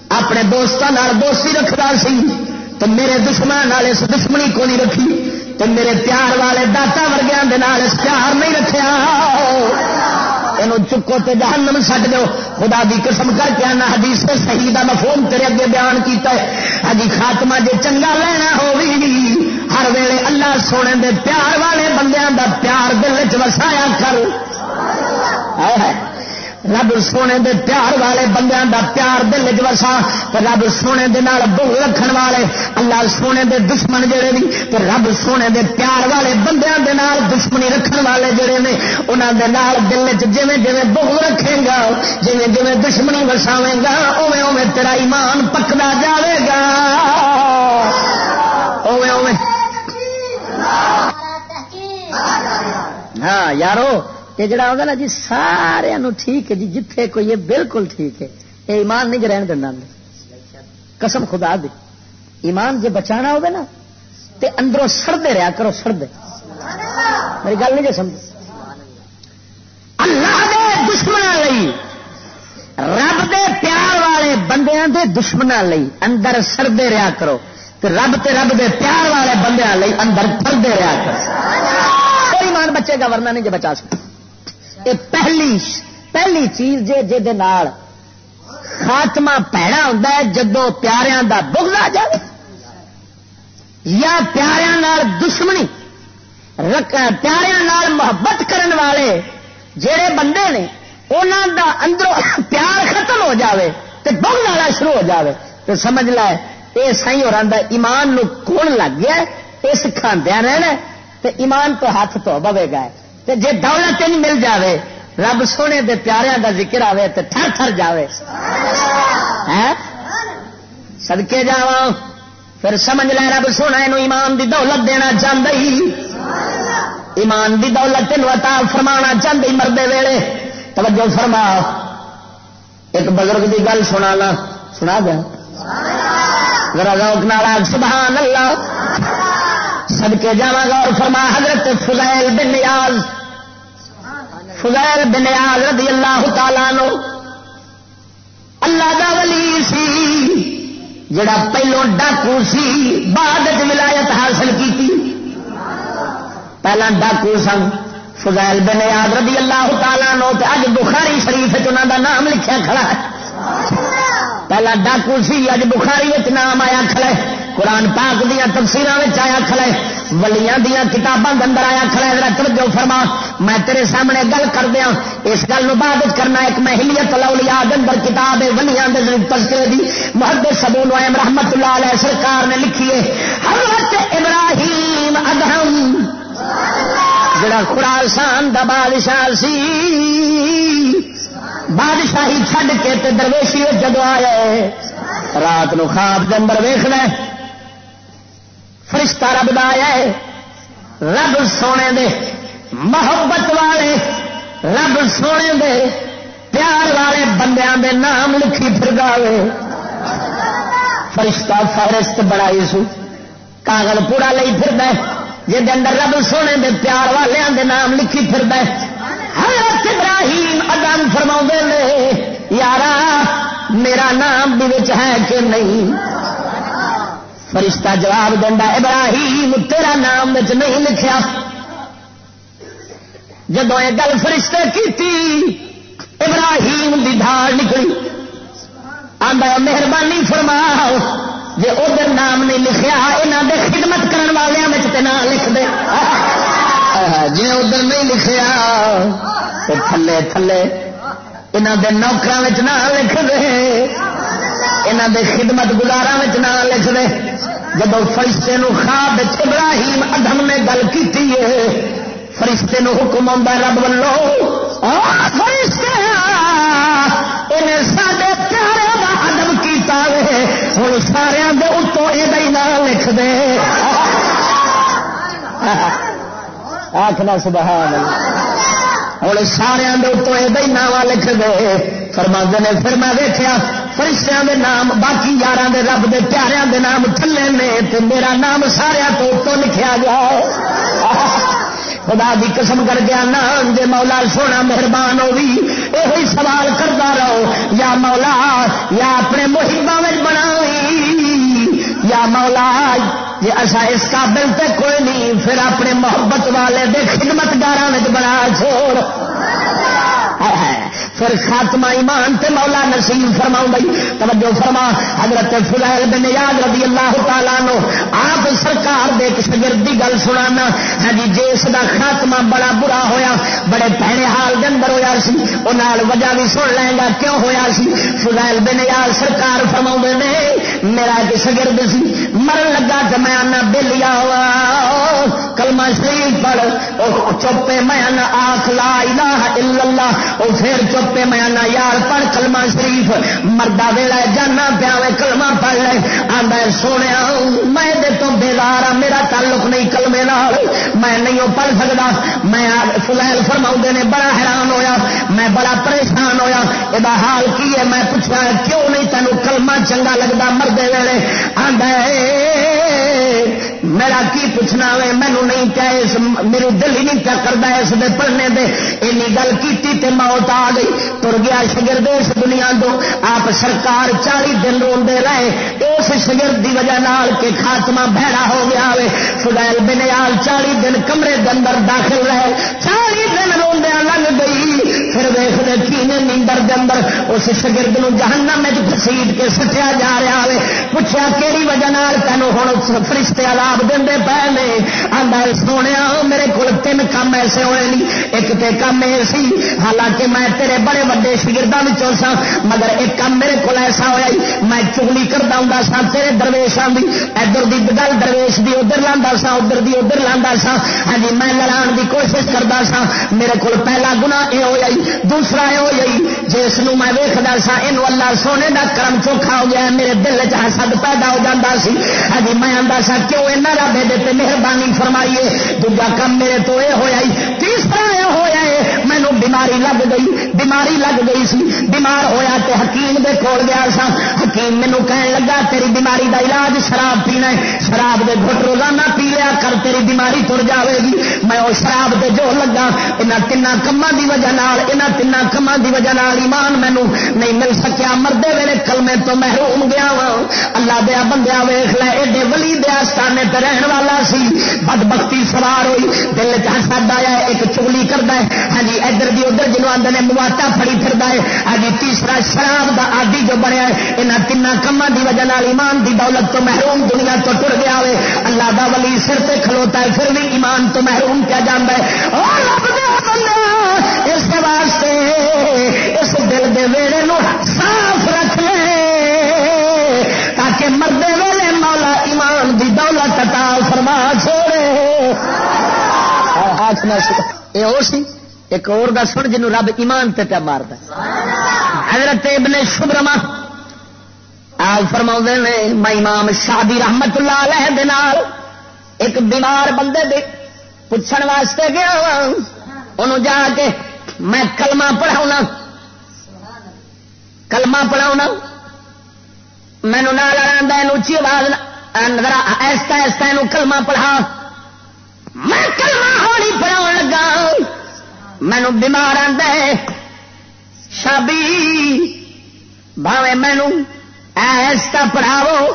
اپنے دوستوں دوستی رکھتا سی۔ تو میرے دشمن اس دشمنی کو نہیں رکھی۔ تو میرے پیار والے داتا ورگیا پیار نہیں رکھا یہ چکو تے جہنم سٹ دو خدا دی قسم کر کے آنا، حدیث سے صحیح دا مفہوم تیرے اگے بیان کیتا ہے۔ ہجی خاتمہ جے چنگا لینا ہوگی ہر ویلے اللہ سونے دے پیار والے بندیاں دا پیار دل چ وسایا کر۔ رب سونے دے پیار والے بندیاں دا پیار دل چسا رب سونے دے نال بہو رکھن والے اللہ سونے دے دشمن جڑے بھی تو رب سونے دے پیار والے بندیاں دے نال دشمنی رکھن والے جڑے نے، انہاں دے نال دل جویں جویں بہو رکھے گا، جویں جویں دشمنی وساوے گا اوے اوے تیرا ایمان پکدا جاوے گا۔ اوے اوے ہاں یارو یہ جڑا ہوگا نا جی سارے ٹھیک ہے جی جتھے کوئی یہ بالکل ٹھیک ہے۔ یہ ایمان نہیں رہن دینا قسم خدا دی۔ ایمان جی بچانا ہوگا نا تے اندروں سڑتے رہا کرو سڑتے میری گل نہیں جی سمجھ اللہ دے دشمن رب دے پیار والے بندیاں دے دشمنوں لئی اندر سڑتے رہا کرو۔ تے رب تے رب دے پیار والے بندیاں لئی اندر پڑتے رہا کرو۔ ایمان بچے گا ورنہ نہیں جی بچا سکتے یہ پہلی پہلی چیز جے جے نال خاتمہ پیڑا ہوں جدو پیاریاں دا بغض آ جائے یا پیاریاں دشمنی پیاریاں نال محبت کرن والے جڑے بندے نے انہوں دا اندروں پیار ختم ہو جاوے تے بغض والا شروع ہو جاوے۔ تو سمجھ لائے یہ سی ہو ایمان نو کون لگ گیا یہ سکھاندیا رہنا تے ایمان تو ہاتھ تو بوے گا تے جے دولت نہیں مل جاوے رب سونے دے پیاروں دا ذکر آوے تے تھر تھر جاوے۔ سدکے جا پھر سمجھ لے رب سونا یہ ایمان دی دولت دینا چاہتا ہی۔ ایمان دی دولت تین وتا فرما چاہتی مردے ویلے۔ توجہ فرما۔ ایک بزرگ کی گل سنا سنا دیا ذرا روک نالا سبحان اللہ۔ سد کے جا گا اور فرما حضرت فضائل بن نیاز فضائل بن نیاز رضی اللہ تعالی نو اللہ دا ولی سی، جڑا پہلو ڈاکو سی، بعد ولایت حاصل کی پہلا ڈاکو سن فضائل بن نیاز رضی اللہ تعالیٰ نو اج بخاری شریف انہوں دا نام لکھا کھڑا ہے۔ پہلا ڈاکو سی، اج بخاری نام آیا کھڑا ہے، قرآن پاک دیا تفصیل آیا کھڑے ولیاں دیا کتاباں اندر آیا کھڑا ہے توجہ فرما، میں تیرے سامنے گل کر دیا اس گل بعد کرنا ایک محلیت لولیا اندر کتاب ہے، ولیاں تذکرے دی محد سبو نوائم رحمت اللہ علیہ سرکار نے لکھی ہے، حضرت ابراہیم ادہم جڑا خراسان دا بادشاہ سی بادشاہی چھڈ کے تے درویشی جدو آیا رات نو خواب کے اندر ویخنا فرشتہ رب دیا رب سونے دے، محبت والے، رب سونے دے، پیار والے بندیاں دے نام لکھی پھر گاوے فرشتہ فہرست بڑائی سو۔ کاغل پورا لئی پھر دے جی اندر رب سونے دے، پیار والوں دے نام لکھی پھر دے حضرت ابراہیم ادم فرما نے، یارا، میرا نام بھی ہے کہ نہیں؟ فرشتہ جواب دینا ابراہیم، تیرا نام بچ نہیں لکھا جب یہ گل فرشتے کی ابراہیم دی دھار نکلی۔ آدھا مہربانی فرماؤ جی ادھر نام نہیں لکھا یہاں دے خدمت کرنے والوں نام لکھ دے۔ جی ادھر نہیں لکھا تو تھلے تھلے یہاں دے نوکر نام لکھ دے یہاں دے خدمت گزارا نام لکھ دے جب فرشتے نو خواب ابراہیم ادم نے گل کی فرشتے نو حکم آتا رب ولو فرشتے، انہیں سارے پیارے کا ادب کیتا ہے ہوں سارے اتوں یہ نام لکھ دے آخنا، سبحان ہوں سارے اتوں یہ نام لکھ دے. فرما نے، پھر میں دیکھا فرشتوں دے نام، باقی یار دے رب دے پیاروں دے نام تھلے نے تو میرا نام سارا تو اتوں لکھا گیا. خدا دی قسم کر گیا نام جے مولا سونا مہربان ہوگی یہ سوال کرتا رہو، یا مولا، یا اپنے محبا میں بنا یا مولا جی اصا اس قابل تے کوئی نہیں، پھر اپنے محبت والے دے خدمت گارا بنا چھوڑ پھر خاتمہ ایمان تے مولا نصیب فرما توجہ فرما۔ حضرت فلائل بن یاد رضی اللہ تعالیٰ نو آپ سرکار دے شگرد کی گل سنا ہاں جی جس کا خاتمہ بڑا برا ہویا، بڑے پہنے حال دے اندر ہویا سی وہ وجہ بھی سن لیں گا۔ کیوں ہویا سی؟ فلائل بن یاد سرکار فرما نے، میرا ایک شگرد سی، مرن لگا کہ میں آنا بلیا ہوا۔ کلمہ شریف پڑھ چوپے میں آنا آخ، لا الہ الا اللہ۔ وہ پھر چپ پہ میں آنا، یار، پڑھ کلمہ شریف۔ مردہ ویلا جانا پیا کلمہ پڑھ لے۔ آدھا سونے میں دے تو بےدار ہاں میرا تعلق نہیں کلمے نال۔ میں نہیں پڑھ سکتا میں فلحل فرما نے، بڑا حیران ہویا۔ میں بڑا پریشان ہویا۔ یہ حال کی ہے؟ میں پوچھا، کیوں نہیں تینوں کلمہ چنگا لگتا مردے ویلے؟ آدھا میرا کی پوچھنا وے مینو نہیں کیا میرے دل ہی نہیں کیا کرتا اس دے پڑھنے دے۔ اینی گل کی موت آ گئی۔ تر گیا شگرد اس دنیا دو۔ آپ سرکار چالی دن روڈے رہے۔ اس شگرد کی وجہ نال کے خاتمہ بہڑا ہو گیا وے فضائل بنیال چالی دن کمرے کے اندر داخل رہے۔ چالی دن روڈیا لگ گئی۔ پھر ویخ دے کینے نیندر کے اندر اس شگرد نو جہنم میں گسیٹ کے سٹیا جا رہا ہے پوچھا کہڑی وجہ تینوں ہوں فرشتے عذاب دے پے نے؟ آدھا سونے میرے کو تین کام ایسے ہوئے نہیں۔ ایک تے کام یہ سی، حالانکہ میں تیرے بڑے وڈے شگردوں سا مگر ایک کام میرے کو ایسا ہوا میں چگلی کرتا ہوں سا تیرے درویشوں کی ادھر کی گل درویش کی ادھر لانا سا ادھر کی ادھر لانا سا ہاں جی میں لڑان کی کوشش کرتا سا میرے کو پہلا گنا یہ آئی دوسرا یہ ہو جائی جس میں ویکتا سا یہ اللہ سونے کا کرم چوکھا ہو گیا میرے دل چسد پیدا ہو جاتا سی۔ ہجی میں آتا سا، کیوں رب تے مہربانی فرمائیے؟ دوجا کم میرے تو یہ ہوا تیسرا یہ ہوا ہے مینو بیماری لگ گئی، بیماری لگ گئی سی۔ بیمار ہویا تے حکیم دے کول گیا سا حکیم مینو کہن لگا، تیری بیماری دا علاج شراب پینا ہے۔ شراب دے گھٹ روزانہ پی لیا کر، تیری بیماری تر جاوے گی۔ میں وہ شراب دے جو لگا یہاں تین کمان کی وجہ یہاں تین کمان کی وجہ ایمان مینو نہیں مل سکیا۔ مردے ویلے کلمے تو محروم گیا وا اللہ دیا بندیا ویخ لے، ایڈے ولی دیا استانے پہ رہن والا سی۔ بد بختی سوار ہوئی۔ دل چاہتا آیا، ایک چگلی کرتا ہے۔ ہاں جی ادھر بھی ادھر جنوب آدھے مواٹا فڑی پھر ہے ہاں تیسرا شراب کا آدی جو بنیا یہاں تین کمان کی وجہ ایمان دی دولت تو محروم دنیا تو ٹر گیا ہوئے۔ اللہ دا ولی سر پہ کھلوتا ہے، پھر بھی ایمان تو محروم کیا جانا ہے۔ اس واسطے اس دل دے ویڑے نو صاف رکھ لے۔ تاکہ مردے ویلے مولا ایمان دی دولت عطا فرما چھوڑے۔ ہاتھ نہ یہ اور سی؟ ایک اور دا سن جنوں رب ایمان تے پیا مارتا حضرت ابن شبرما آپ فرما نے، میں امام شادی رحمت اللہ علیہ دنال ایک بیمار بندے دے پوچھن واسطے گیا ہاں۔ انہوں جا کے میں کلمہ پڑھاؤنا۔ کلمہ پڑھاؤنا۔ مینو نہ لڑا اچھی آواز ذرا ایستا ایستا کلمہ پڑھا۔ میں کلمہ ہونی پڑھاؤ لگا۔ مینو بیمار آتا ہے۔ شابی، بھاوے مینو ایستا پڑھاو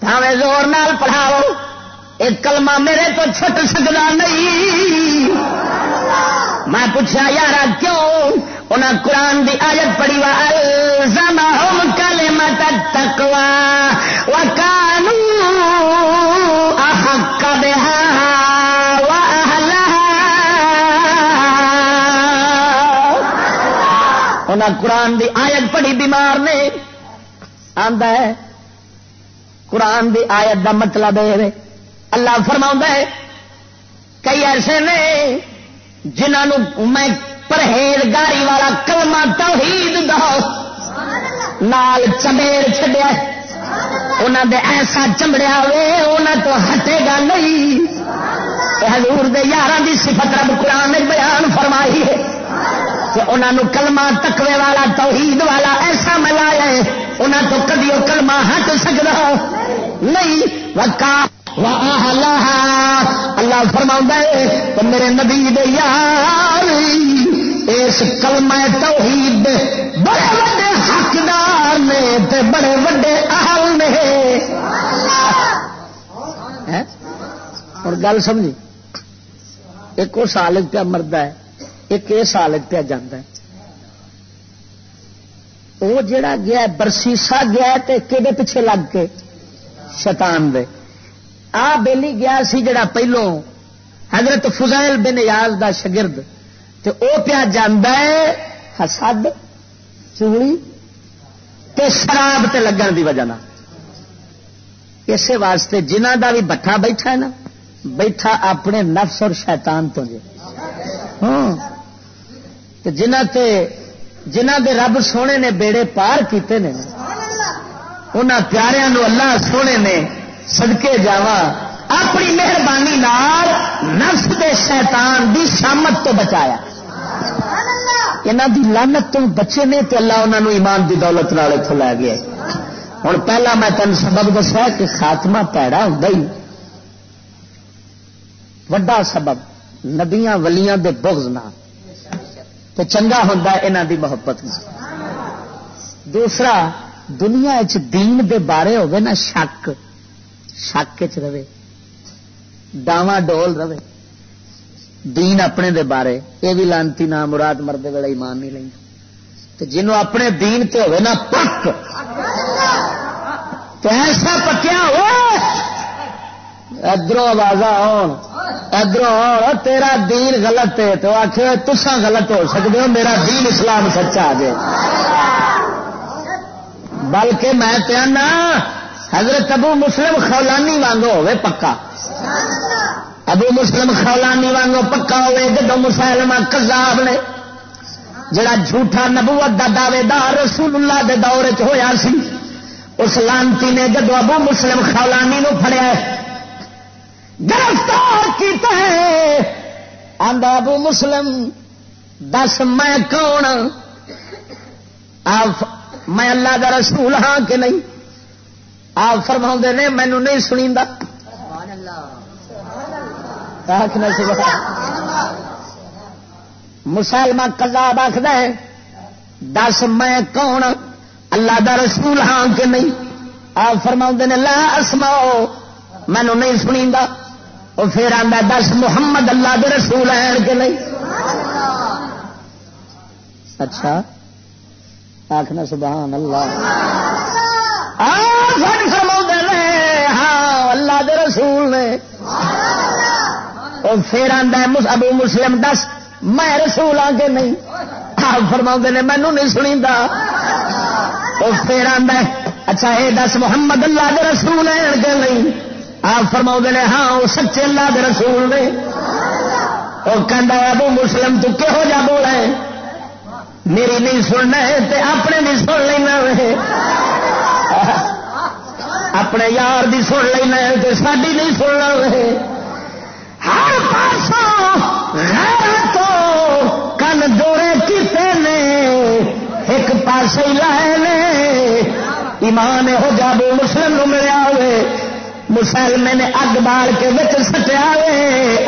بھاوے زور نال پڑھاو ایک کلمہ میرے تو چھٹ سکتا نہیں۔ میں پوچھا یار کیوں؟ انہیں قرآن دی آیت پڑھی وا الزام کل مت تکوا قرآن دی آیت پڑھی بیمار نے، آندا ہے، قرآن دی آیت دا مطلب ہے اللہ فرما ہے، کئی ایسے نے جنہوں میں پرہیزگاری والا کلمہ توحید دو نال چمیر چڈیا انہوں دے ایسا چمڑیا وے انہوں تو ہٹے گا نہیں۔ حضور دے یار دی صفت رب قرآن نے بیان فرمائی ہے۔ کہ انہوں کلمہ تکوے والا، توحید والا، ایسا ملایا ہے انہوں تو کدی وہ کلمہ ہٹ سکتا نہیں. وکا اللہ فرما تو میرے نبی دے یار، اس کلمہ توحید بڑے بڑے حقدار نے تے بڑے بڑے اہل نے۔ ہاں؟ اور گل سمجھی؟ ایک اس پہ مرد ہے ایک اس حالت پہ جانا وہ جڑا گیا برسیسا گیا تے کہ پیچھے لگ کے؟ شیطان دے۔ آ بیلی گیا سی جڑا پہلو حضرت فضائل بن یاز دا شگرد تے او پیا جانا ہے حسد چوڑی تے شراب تے لگن دی وجہ اسی واسطے جنہ دا بھی بٹھا بیٹھا ہے نا، بیٹھا اپنے نفس اور شیطان تو جے ہاں۔ جنہ تے جنہ دے رب سونے نے بیڑے پار کیتے نے، انہاں پیاریاں نو اللہ سونے نے سدکے جا اپنی مہربانی نفس دے شیطان دی شامت تو بچایا۔ یہاں دی لانت تو بچے نے تو اللہ انہوں ایمان دی دولت نال اتوں لے گیا۔ ہوں پہلا میں تین سبب دسا کہ خاتمہ پیڑا ہوں وڈا سبب، نبیاں ولیاں دے بغض نہ تو چنگا ہوں یہاں دی محبت نہ دوسرا، دنیا دین دے بارے ہوگی نا شک۔ شک چ رہے۔ ڈاواں ڈول رہے۔ دین اپنے دے بارے۔ یہ بھی لانتی نہ، مراد مرد ویلا ایمان نہیں لیں تو جنوں اپنے دین تے ہوئے نا پک۔ تو ایسا پکیا ہو ادھر آواز آن ادھر تیرا دین غلط ہے تو آخر تسا غلط ہو سکتے ہو، میرا دین اسلام سچا آ جائے بلکہ میں کہنا حضرت ابو مسلم خولانی وانگو ہوئے پکا۔ ابو مسلم خولانی وانگو پکا ہوئے جدو مسلم کزاب نے، جڑا جھوٹا نبوت دا دعوے دار رسول اللہ دے دور چ ہویا سی، اس لانتی نے جدو ابو مسلم خولانی نو پھڑیا گلا آدھا ابو مسلم، دس میں کون؟ آپ، میں اللہ کا رسول ہاں کہ نہیں؟ آپ فرما نے، مینو نہیں سنی مسلمہ کلا آخد دس میں کون؟ اللہ دا رسول ہاں کہ نہیں؟ آپ فرما نے، لا اسماؤ، مینو نہیں سنی وہ پھر آتا دس محمد اللہ دے رسول ہیں کہ نہیں؟ اچھا۔ آخنا سبحان اللہ. فرما نے۔ ہاں اللہ دے رسول نے۔ پھر آتا ابو مسلم دس میں رسول ہاں آ کے نہیں؟ آپ فرما نے مینو نہیں سنی پھر آتا اچھا یہ دس محمد اللہ دے رسول ہیں کہ نہیں؟ آپ فرما نے ہاں وہ سچے اللہ دے رسول نے۔ وہ کہہ ابو مسلم، تو کہہو جا بولا ہے۔ میری نہیں سننا ہے تے اپنے بھی سن لینا ہے۔ اپنے یار بھی سن لینا ہے تے ساری نہیں سننا ہے۔ ہر پاسوں تو کن دورے کیتے نے۔ ایک پاس ہی لائے نے۔ ایمان ہو جا بو مسلم ملیا ہوئے۔ مسلمے نے اگ بال کے بچ سٹیا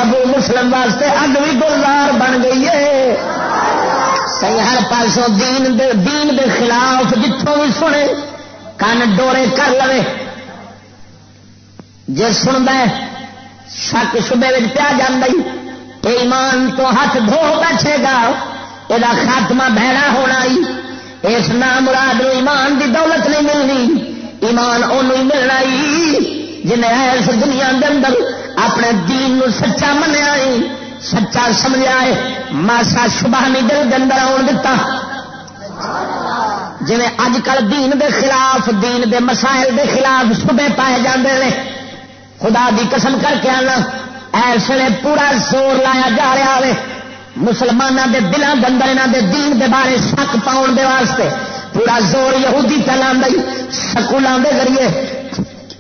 ابو مسلم واسطے اگ بھی گلدار بن گئی ہے۔ ہر پاسوں دین دے دین دے خلاف جتوں بھی سنے، کن ڈورے کر لے جی سنتا ہے، شک شبے پیا جی ایمان تو ہاتھ دھو بیٹھے گا یہ خاتمہ بہنا ہونا ہی۔ اس نام مراد ایمان دی دولت نہیں ملنی، ایمان ان ملنا جنہیں اس دنیا کے اندر اپنے دین نو سچا منیا سچا سمجھا ہے، ماسا شبہ نہیں دل کے اندر آن دتا۔ جی اج کل دین دے خلاف، دین دے مسائل دے خلاف شبے پائے جاندے نے۔ خدا دی قسم کر کے آنا ایسے پورا زور لایا جا رہا ہے۔ مسلمانوں کے دلوں کے اندر یہاں دے دین دے بارے شک پاؤن دے واسطے پورا زور یہودی چلا سکولوں کے ذریعے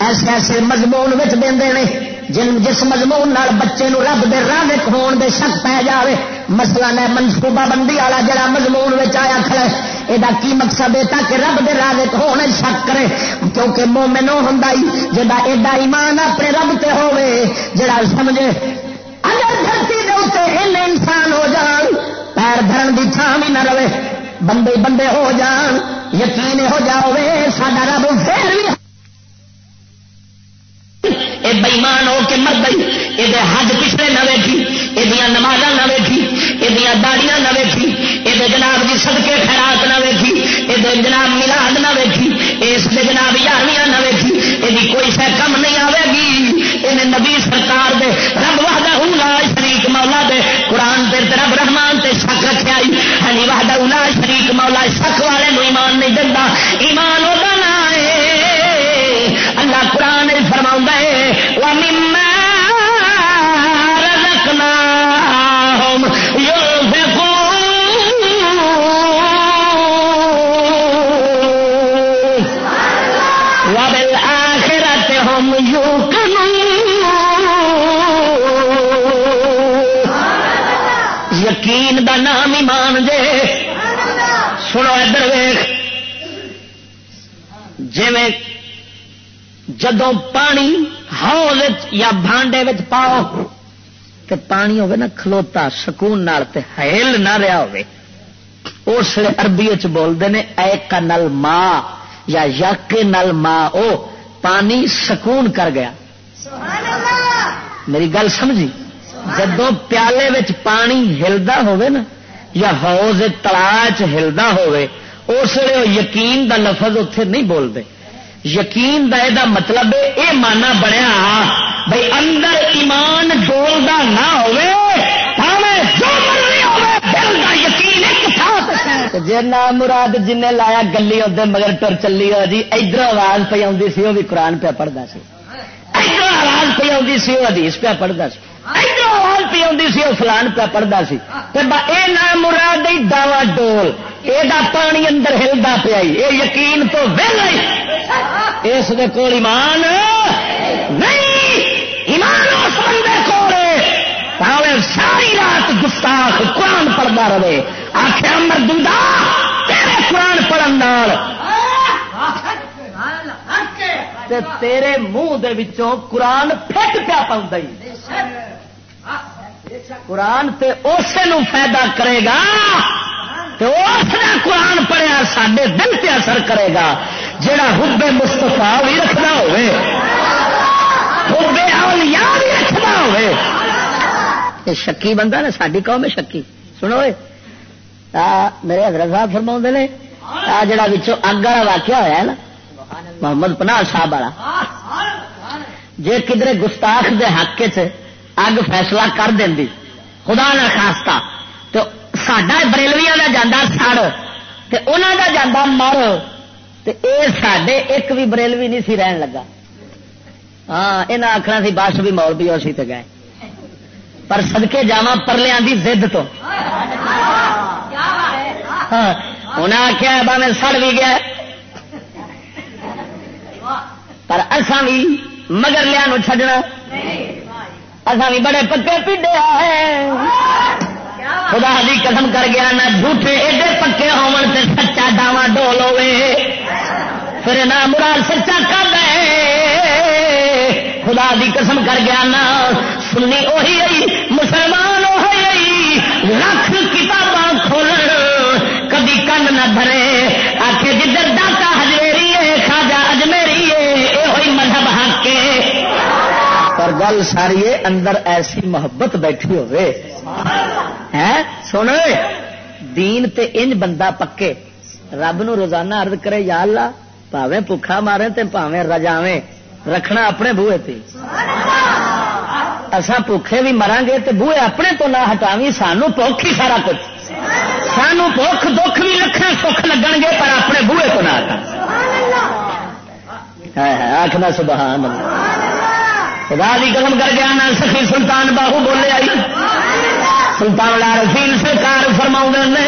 ایسے ایسے مضمون دے جن جس مضمون بچے نو رب دے راہ ہون دے شک پی جائے مسئلہ نے منصوبہ بندی والا جڑا مضمون آیا کھڑا یہ کی مقصد ہے تاکہ رب دے راہ ہونے شک کرے؟ کیونکہ مومن وہ ہوں جا ایڈا ایمان اپنے رب تے ہوے جڑا سمجھے، اگر دھرتی دے اتنے انسان ہو جان، پیر دھرن کی تھان بھی نہ رہے، بندے بندے ہو جان، یقین ہو جاؤ سا رب پھر بھی یہ بئیمان ہو کے مر گئی۔ یہ حج پچھلے نہ ویٹھی یہ نماز نہ ویٹھی یہ داڑیاں نہ ویٹھی یہ جناب جی کی سدکے خیرات نہ ویٹھی یہ جناب ملاد نہ ویٹھی اس دے جناب یارویاں نہ ویٹھی یہ کوئی شہ کم نہیں آئے گی یہ نبی سرکار دے رب وحدہ اولا شریک مولا دے قرآن پہ رب رحمان تے شک رکھے آئی۔ ہنی وحدہ اولا شریک مولا شک والے ایمان نہیں دینا ایمان ہوتا جدو پانی ہاؤ یا بانڈے پاؤ تو پانی ہوگی نا کھلوتا، سکون ہیل نہ رہا اس لیے اربی بولتے ہیں اے کا نل ماں یا یک نل ماں، او پانی سکون کر گیا۔ میری گل سمجھی؟ جدو پیالے پانی ہلدا نا، یا حوض تلا چلتا لیے یقین دا لفظ اتے نہیں بولتے یقین دا یہ مطلب یہ مانا بنیا بھائی اندر ایمان ڈولتا نہ جی نام مراد جن لایا گلی ادھر مگر ٹر چلی ہو جی ادھر آواز پہ آتی سی وہ بھی قرآن پہ پڑھتا سی۔ ادھر آواز پہ آتی سی وہ حدیث پہ پڑھتا سی۔ ادھر آواز پہ آتی سی وہ فلان پہ پڑھتا سی۔ یہ نام مراد دعوا ڈول یہ پانی اندر ہلدا پیا یہ یقین تو ویل اس دے کول ایمان نہیں، ایمان اس بندے کول کو ساری رات گستاخ قرآن پڑھتا رہے۔ آخیا مردودا تیرے قرآن پڑھن تیرے منہ دے وچوں قرآن پھٹ پیا پاؤں قرآن تے اسے نو فائدہ کرے گا اس نے قرآن پڑھیا سڈے دل پہ اثر کرے گا۔ جڑا حب مستفا بھی رکھنا ہوئے، حب اولیاء بھی رکھنا ہوئے۔ یہ شکی بندہ نا ساری قوم شکی۔ سنو میرے حضرت صاحب فرما نے، آ جڑا بچوں اگ والا واقعہ ہوا ہے نا، محمد پناہ صاحب والا۔ جی کدھر گستاخ دے حق چ اگ فیصلہ کر دینی، خدا نہ خاصتا تو سڈا بریلویا کا جانا سڑ تو انہوں کا جانا مر۔ تو یہ سڈے ایک بھی بریلوی نہیں سی رہن لگا۔ ہاں یہ آخنا سی بس بھی مول بھی اسی تو گئے۔ پر سدکے جا پرلیا کی زد تو۔ انہیں آخیا با میں سڑ بھی گیا۔ پر اصا بھی مگر لیا چڈنا اصا بھی بڑے پکے پیڈے آئے۔ خدا دی قسم کر گیا، نہ جھوٹے ایڈے پکے ہون سے سچا ڈاوا ڈول ہوے پھر نہ مراد سچا کر خدا دی قسم کر گیا نہ سنی وہی آئی، مسلمان وہی آئی۔ لکھ کتاباں کھول کبھی کن نہ بھرے۔ آخ جدھر داتا ہجمیری ہے خاجا اجمیری ہے یہ مذہب حق کے پر گل ساری اندر ایسی محبت بیٹھی ہوئے۔ سن۔ دین تے انج بندہ پکے۔ رب نو روزانہ ارد کرے، یا اللہ پاوے بھوکھا مارے تے پاوے رجاوے رکھنا اپنے بوئے تے۔ اسا بھوکھے بھی مران گے تے بوئے اپنے تو نہ ہٹاوی سانو بھوک ہی سارا کچھ۔ سانو بھوک دکھ بھی رکھنا سکھ لگن گے پر اپنے بوئے تو نہ ہٹا آخنا سبحان اللہ۔ خدا دی قدم کر گیا نا سخی سلطان باہو بولے آئی۔ سلطان لال رسیل سرکار فرما نے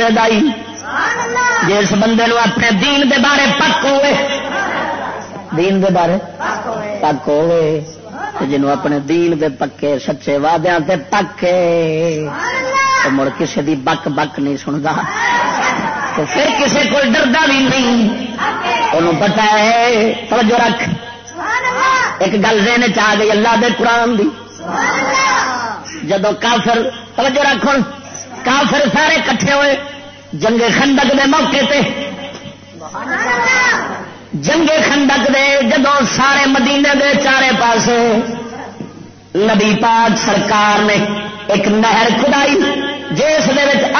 بندے دائی جس بندے نو اپنے دین دے بارے پک ہوئے۔ دین دے بارے پک ہوئے۔ جنو اپنے دین دے پکے، سچے وعدے تے پکے۔ تو مڑ کسی دی بک بک نہیں سنتا تو پھر کسی کو ڈردا بھی نہیں۔ انہوں پتا ہے۔ توجہ رکھ۔ ایک گل دین چاہ گئی اللہ دے قرآن دی۔ جدو کافر، توجہ رکھ کافر سارے کٹھے ہوئے جنگ خندق دے موقع تے۔ جنگے خندق دے جدو سارے مدینے دے چارے پاسے نبی پاک سرکار نے ایک نہر کھدائی جس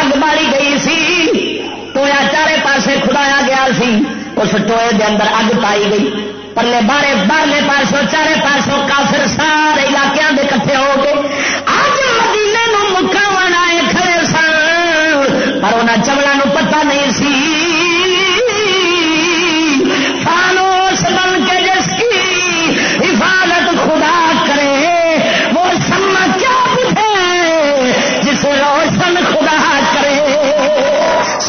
اگ ماری گئی سی۔ ٹویا چارے پاسے کھدایا گیا سی، اس ٹوئے دے اندر اگ پائی گئی۔ پرلے بارے بارے پاسوں، چارے پاسوں کافر سارے علاقے دے کٹھے ہو کے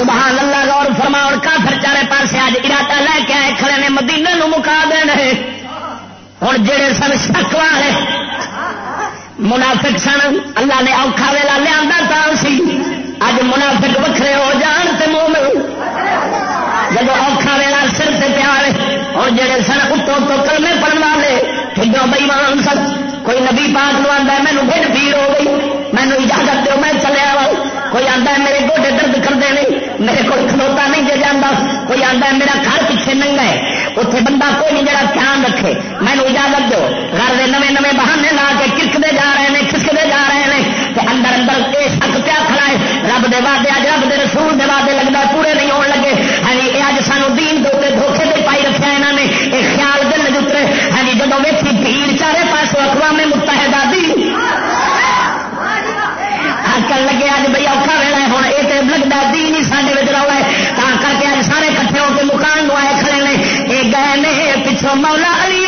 سبحان اللہ، غور فرما اور کافر چارے پاسے اج ارادہ لے کے آئے، کھڑے نے مدینے نو مکا دے ہوں جڑے سن شک والے منافق سن، اللہ نے اوکھا ویلا لیا سی اج منافق وکھرے ہو جان تے مومن۔ جب اوکھا ویلا سر سے پیار اور جڑے سن اتوں تو کلمے پڑھنے والے ٹھڈوں بئیمان سن۔ کوئی نبی پاک نو آتا ہے مینو بھڑ پیڑ ہو گئی مینو اجازت دو میں چلیا وا کوئی آتا ہے، میرے گوڈے درد کرتے نہیں میرے کو کھلوتا نہیں جی جانا کوئی آتا ہے، میرا گھر پیچھے نہیں ہے۔ اتنے بندہ کوئی نہیں جڑا دھیان رکھے۔ مینو اجازت دو۔ گھر کے نئے نئے بہانے لا کے کسکتے جا رہے ہیں کسکتے جا رہے ہیں اندر اندر یہ شک پیا کھڑا ہے۔ رب دے وعدے اج رب دے رسول دے وعدے لگتا پورے نہیں ہونے لگے۔ ہاں جی، یہ اج سانو دین دے دھوکھے دے پائی رکھا یہاں نے۔ یہ خیال دل جترے ہاں جی جب ویسی بھیڑ چارے پاسوں اقوام متحدہ دی۔ کر لگے اج بھائی اوکھا ویلا ہوں یہ تو لگتا دین ہی سارے رولا ہے تا کر کے سارے کٹھے ہو کے مکان گوائے کھڑے نے یہ گئے نے پچھوں مولا علی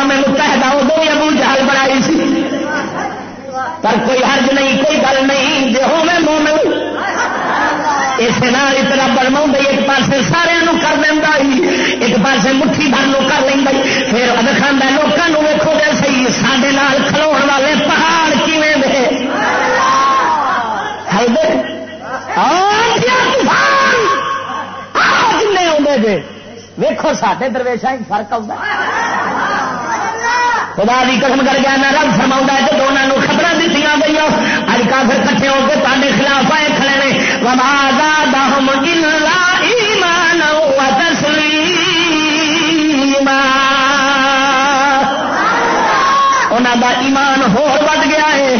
اقوام متحدہ ادو بھی ابو جہل بنائی سی۔ پر کوئی حرج نہیں، کوئی گل نہیں، جو ہو میں مومن۔ اس اتنا بنوا ایک پاس سارے کر دینا ایک پاس مٹھی بھر کر لینا پھر دکھا لوگوں ویکو گے سی سڈے کھلو والے پہاڑ کیون دے؟ جن آدھے ہاں، جی ویکو سڈے درویشا فرق آتا خدا بھی قسم کر گیا میں رب فرما ہے کہ دونوں خبر دیتی گئی اج کافر کٹھے ہو کے تے خلاف آئے کھڑے نے۔ ایمان انہوں دا ایمان ہور ود گیا ہے۔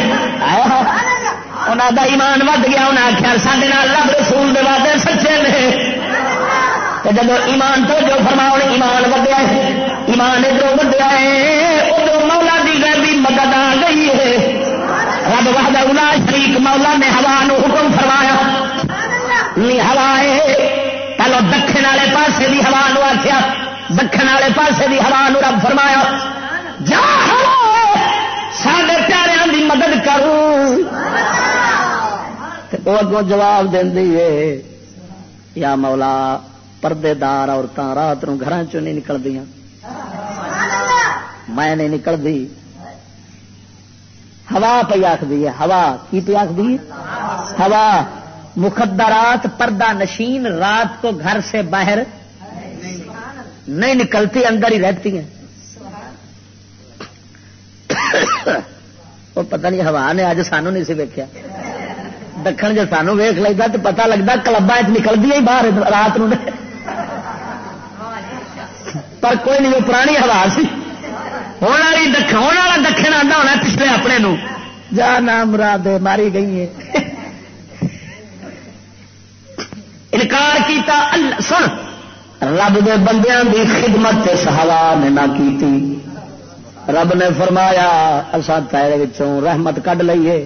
انہوں دا ایمان ود گیا انہیں آخیا سارے رب رسول دے وعدے سچے نے۔ جب ایمان تو جو فرماؤ، ایمان ودیا ہے۔ ایمان ادھر ودیا ہے۔ مدد آ گئی ہے۔ رب وحدہ الا شریک مولا نے ہوا نو حکم فرمایا۔ نہیں ہوا پہلو دکھن والے پاسے بھی ہوا نو آخیا دکھن والے پاسے بھی ہوا نو رب فرمایا۔ جا سارے پیاروں کی مدد کروں وہ اگوں جواب دینی ہے۔ یا مولا پردے دار عورتیں رات نو گھر چ نہیں نکل دیا میں نہیں نکلتی ہوا پی آخری ہے، ہوا، کی پی آخری ہوا۔ مخدرات، پردہ نشین رات کو گھر سے باہر نہیں نکلتی، اندر ہی رہتی ہیں۔ وہ پتہ نہیں، ہوا نے اج سانو نہیں سی ویکیا دکھن جو سانو ویخ لگتا تو پتا لگتا کلبا نکلتی ہی باہر، رات نو۔ پر کوئی نہیں، وہ پرانی ہوا سی۔ ہونے والی دکھ ہونے والا دکھن آتا ہونا پچھلے اپنے نو جا نام مراد ماری گئی ہے انکار کیتا اللہ سن رب دے بندیاں دی خدمت ہوا نے نہ کیتی رب نے فرمایا اصا تیرے رحمت کڈ لئیے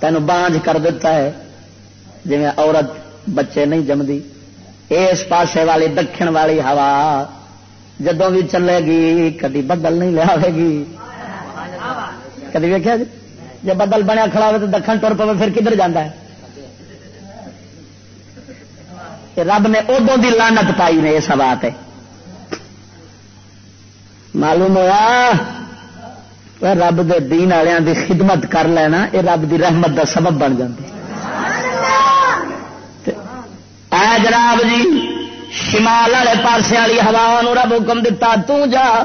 تین بانج کر دیتا ہے جی عورت بچے نہیں جمدی اس پاسے والی دکھن والی ہوا جدو بھی چلے گی، کدی بدل نہیں لیا گی۔ کدی ویکیا جی؟ جب بدل بنیا کھڑا ہوئے تو دکھن تر پہ پھر کدھر جانا ہے؟ رب نے ادو دی لانت پائی نے اس بات معلوم ہوا رب دے دین والوں دی خدمت کر لینا، اے رب دی رحمت دا سبب بن جاتی ہے جناب جی؟ شمال والے پاسے والی ہوا رب حکم دتا جا۔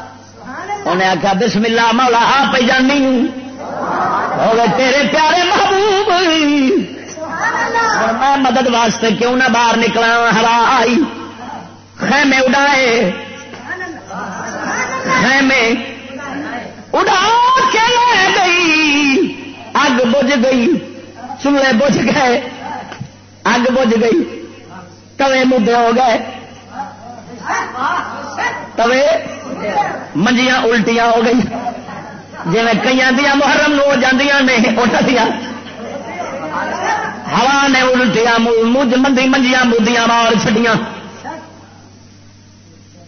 انہیں آخیا بسم اللہ مولا، آ پہ جانی۔ تیرے پیارے محبوب۔ میں مدد واسطے کیوں نہ باہر نکلا ہوا آئی۔ خیمے اڈائے۔ خیمے اڈا کے لے گئی۔ اگ بج گئی۔ چولہے بج گئے۔ اگ بج گئی۔ توے مدے ہو گئے۔ توے منجیاں الٹیاں ہو گئی۔ جی کئی دیا محرم ہو جاندیاں نے اٹھیا ہوا نے الٹیا مندی، منجیاں مودیاں مار چڈیاں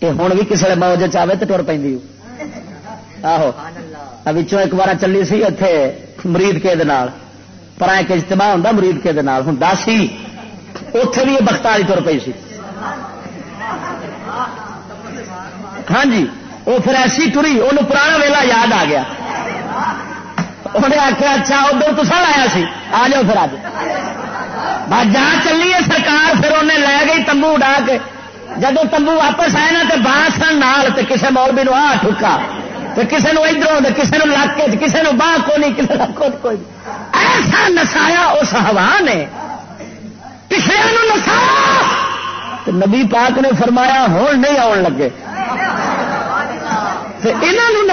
یہ ہوں بھی کسی موج چاہے تو ٹر پہ آہو۔ بچوں ایک بار چلی سی اتے مرید کے دال پر ایک اجتماع ہوں مرید کے دال ہوں سی اتے بھی یہ بخت والی تر پی سی۔ ہاں جی وہ پھر ایسی ٹری وہ پرانا ویلا یاد آ گیا۔ انہیں آخیا اچھا ادھر تو سر آیا سی، آ جاؤ پھر آج بس جہاں چلی ہے سرکار، پھر انہیں لے گئی تمبو اڈا کے۔ جب تمبو واپس آئے نا تو بانس نال کسی مولوی نو آ ٹھکا۔ تو کسی نے ادھر کسی نے لگ کے کسی نے باہ کو نہیں کسی کو کوئی ایسا نسایا اس ہوا نے۔ پچھلے نسایا۔ نبی پاک نے فرمایا ہوں نہیں آن لگے۔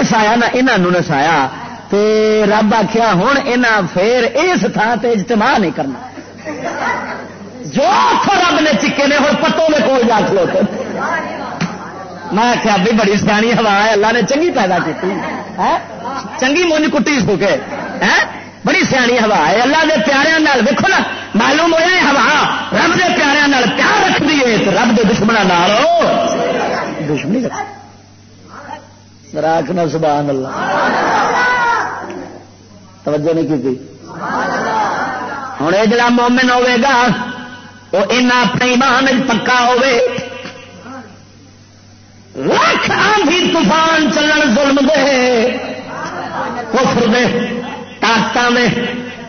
نسایا نا انہوں نسایا تے رب آخیا ہوں یہاں پھر اس تھان سے اجتماع نہیں کرنا۔ جو رب نے چکے نے ہوں پتوں کے کول جا کھلوتے میں آخیا بھی بڑی سیانی ہوا ہے، اللہ نے چنگی پیدا کی ہاں؟ چنگی مونج کٹی سو کے۔ ہاں؟ بڑی سیانی ہوا ہے۔ اللہ کے پیاروں دیکھو نا، معلوم ہوا ہوا، رب کے پیاروں پیار رکھ دیے رب کے دشمنوں دشمنی رکھ راکھنا سبحان اللہ۔ توجہ نہیں کی ہوں یہ جڑا مومن ہوے گا، وہ اپنے ایمان پکا ہوے لکھ آندھی طوفان چلن ظلم دے۔ کفر دے طاقت میں